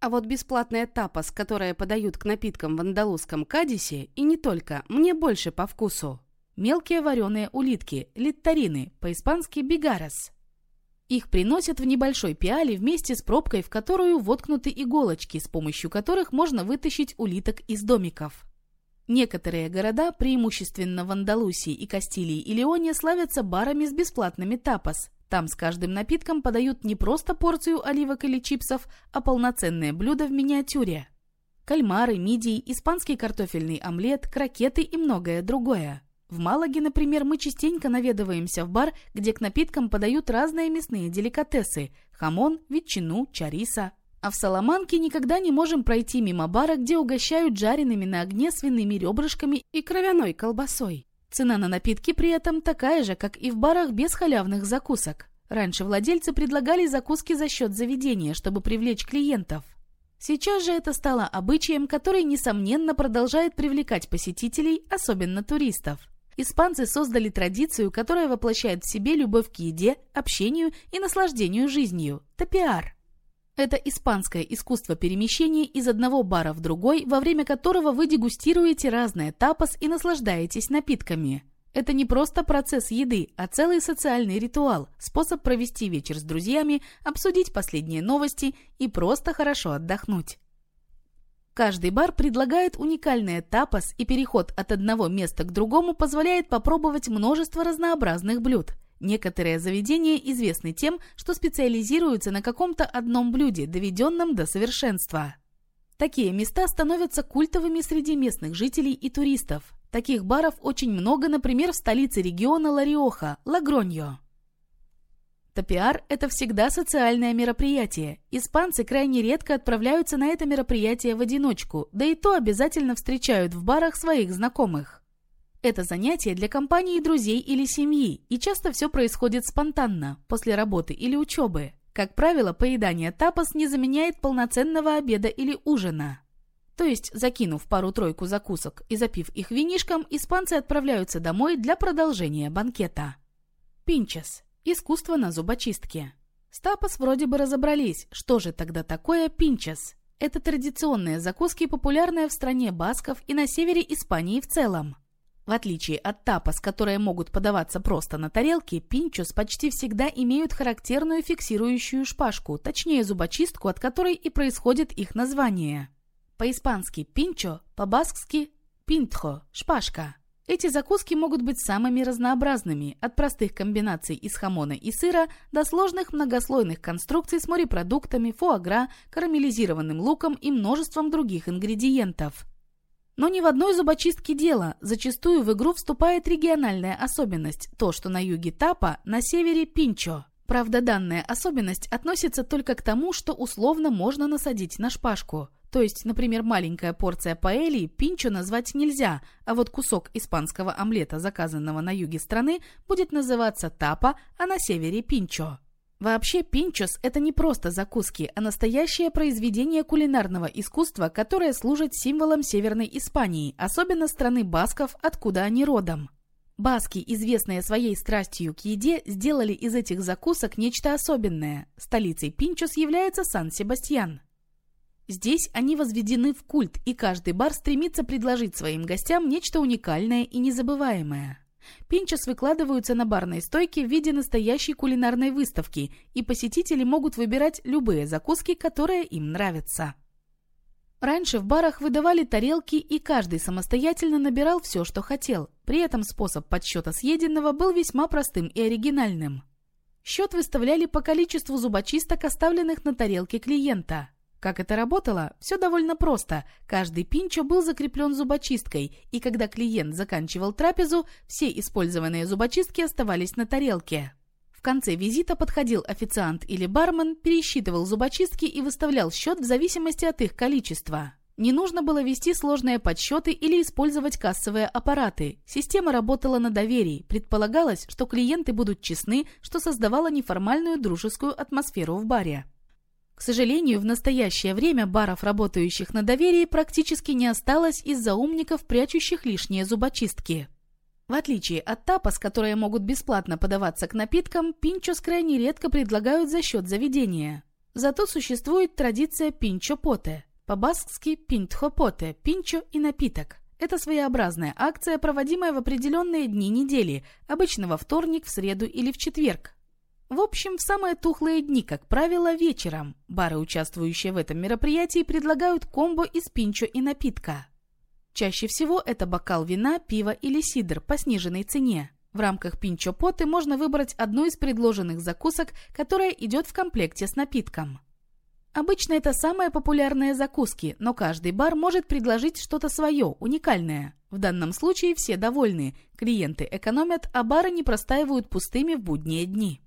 А вот бесплатная тапас, которая подают к напиткам в андалузском кадисе, и не только, мне больше по вкусу. Мелкие вареные улитки, литтарины, по-испански бигарос. Их приносят в небольшой пиале вместе с пробкой, в которую воткнуты иголочки, с помощью которых можно вытащить улиток из домиков. Некоторые города, преимущественно в Андалусии и Кастилии и Леоне, славятся барами с бесплатными тапас. Там с каждым напитком подают не просто порцию оливок или чипсов, а полноценное блюдо в миниатюре. Кальмары, мидии, испанский картофельный омлет, крокеты и многое другое. В Малаге, например, мы частенько наведываемся в бар, где к напиткам подают разные мясные деликатесы – хамон, ветчину, чариса. А в Саламанке никогда не можем пройти мимо бара, где угощают жареными на огне свиными ребрышками и кровяной колбасой. Цена на напитки при этом такая же, как и в барах без халявных закусок. Раньше владельцы предлагали закуски за счет заведения, чтобы привлечь клиентов. Сейчас же это стало обычаем, который, несомненно, продолжает привлекать посетителей, особенно туристов. Испанцы создали традицию, которая воплощает в себе любовь к еде, общению и наслаждению жизнью – топиар. Это испанское искусство перемещения из одного бара в другой, во время которого вы дегустируете разное тапос и наслаждаетесь напитками. Это не просто процесс еды, а целый социальный ритуал, способ провести вечер с друзьями, обсудить последние новости и просто хорошо отдохнуть. Каждый бар предлагает уникальное тапос, и переход от одного места к другому позволяет попробовать множество разнообразных блюд. Некоторые заведения известны тем, что специализируются на каком-то одном блюде, доведенном до совершенства. Такие места становятся культовыми среди местных жителей и туристов. Таких баров очень много, например, в столице региона Лариоха – Лагроньо. Топиар – это всегда социальное мероприятие. Испанцы крайне редко отправляются на это мероприятие в одиночку, да и то обязательно встречают в барах своих знакомых. Это занятие для компании друзей или семьи, и часто все происходит спонтанно, после работы или учебы. Как правило, поедание тапос не заменяет полноценного обеда или ужина. То есть, закинув пару-тройку закусок и запив их винишком, испанцы отправляются домой для продолжения банкета. Пинчес Искусство на зубочистке. С тапос вроде бы разобрались, что же тогда такое пинчес? Это традиционные закуски, популярные в стране басков и на севере Испании в целом. В отличие от тапос, которые могут подаваться просто на тарелке, пинчос почти всегда имеют характерную фиксирующую шпажку, точнее зубочистку, от которой и происходит их название. По-испански пинчо, по-баскски пинтхо – шпажка. Эти закуски могут быть самыми разнообразными, от простых комбинаций из хамона и сыра до сложных многослойных конструкций с морепродуктами, фуагра, карамелизированным луком и множеством других ингредиентов. Но ни в одной зубочистке дело. Зачастую в игру вступает региональная особенность – то, что на юге тапа, на севере пинчо. Правда, данная особенность относится только к тому, что условно можно насадить на шпажку – то есть, например, маленькая порция паэльи пинчо назвать нельзя, а вот кусок испанского омлета, заказанного на юге страны, будет называться тапа, а на севере пинчо. Вообще, пинчос – это не просто закуски, а настоящее произведение кулинарного искусства, которое служит символом Северной Испании, особенно страны басков, откуда они родом. Баски, известные своей страстью к еде, сделали из этих закусок нечто особенное. Столицей пинчос является Сан-Себастьян. Здесь они возведены в культ, и каждый бар стремится предложить своим гостям нечто уникальное и незабываемое. Пинчес выкладываются на барной стойке в виде настоящей кулинарной выставки, и посетители могут выбирать любые закуски, которые им нравятся. Раньше в барах выдавали тарелки, и каждый самостоятельно набирал все, что хотел. При этом способ подсчета съеденного был весьма простым и оригинальным. Счет выставляли по количеству зубочисток, оставленных на тарелке клиента. Как это работало? Все довольно просто. Каждый пинчо был закреплен зубочисткой, и когда клиент заканчивал трапезу, все использованные зубочистки оставались на тарелке. В конце визита подходил официант или бармен, пересчитывал зубочистки и выставлял счет в зависимости от их количества. Не нужно было вести сложные подсчеты или использовать кассовые аппараты. Система работала на доверии. Предполагалось, что клиенты будут честны, что создавало неформальную дружескую атмосферу в баре. К сожалению, в настоящее время баров, работающих на доверии, практически не осталось из-за умников, прячущих лишние зубочистки. В отличие от тапос, которые могут бесплатно подаваться к напиткам, пинчос крайне редко предлагают за счет заведения. Зато существует традиция пинчо-поте. По-баскски пинтхо-поте – пинчо и напиток. Это своеобразная акция, проводимая в определенные дни недели, обычно во вторник, в среду или в четверг. В общем, в самые тухлые дни, как правило, вечером. Бары, участвующие в этом мероприятии, предлагают комбо из пинчо и напитка. Чаще всего это бокал вина, пива или сидр по сниженной цене. В рамках пинчо-поты можно выбрать одну из предложенных закусок, которая идет в комплекте с напитком. Обычно это самые популярные закуски, но каждый бар может предложить что-то свое, уникальное. В данном случае все довольны, клиенты экономят, а бары не простаивают пустыми в будние дни.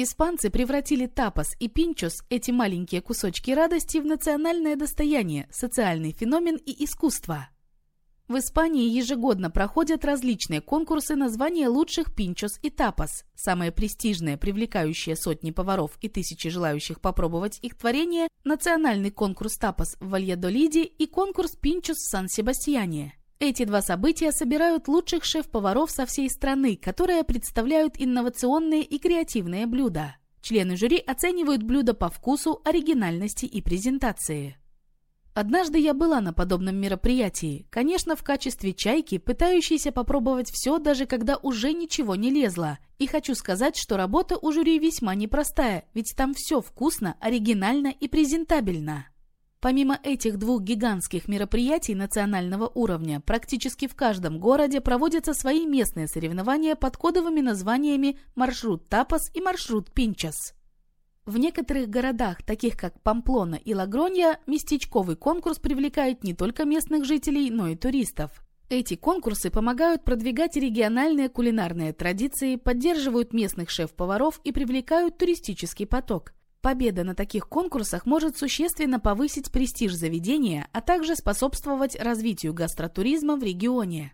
Испанцы превратили тапос и пинчос, эти маленькие кусочки радости, в национальное достояние, социальный феномен и искусство. В Испании ежегодно проходят различные конкурсы на звание лучших пинчос и тапос. Самые престижные, привлекающие сотни поваров и тысячи желающих попробовать их творение – национальный конкурс тапос в Вальядолиде и конкурс пинчос в Сан-Себастьяне. Эти два события собирают лучших шеф-поваров со всей страны, которые представляют инновационные и креативные блюда. Члены жюри оценивают блюда по вкусу, оригинальности и презентации. Однажды я была на подобном мероприятии, конечно, в качестве чайки, пытающейся попробовать все, даже когда уже ничего не лезло. И хочу сказать, что работа у жюри весьма непростая, ведь там все вкусно, оригинально и презентабельно. Помимо этих двух гигантских мероприятий национального уровня, практически в каждом городе проводятся свои местные соревнования под кодовыми названиями «Маршрут Тапас» и «Маршрут Пинчас». В некоторых городах, таких как Памплона и Лагронья, местечковый конкурс привлекает не только местных жителей, но и туристов. Эти конкурсы помогают продвигать региональные кулинарные традиции, поддерживают местных шеф-поваров и привлекают туристический поток. Победа на таких конкурсах может существенно повысить престиж заведения, а также способствовать развитию гастротуризма в регионе.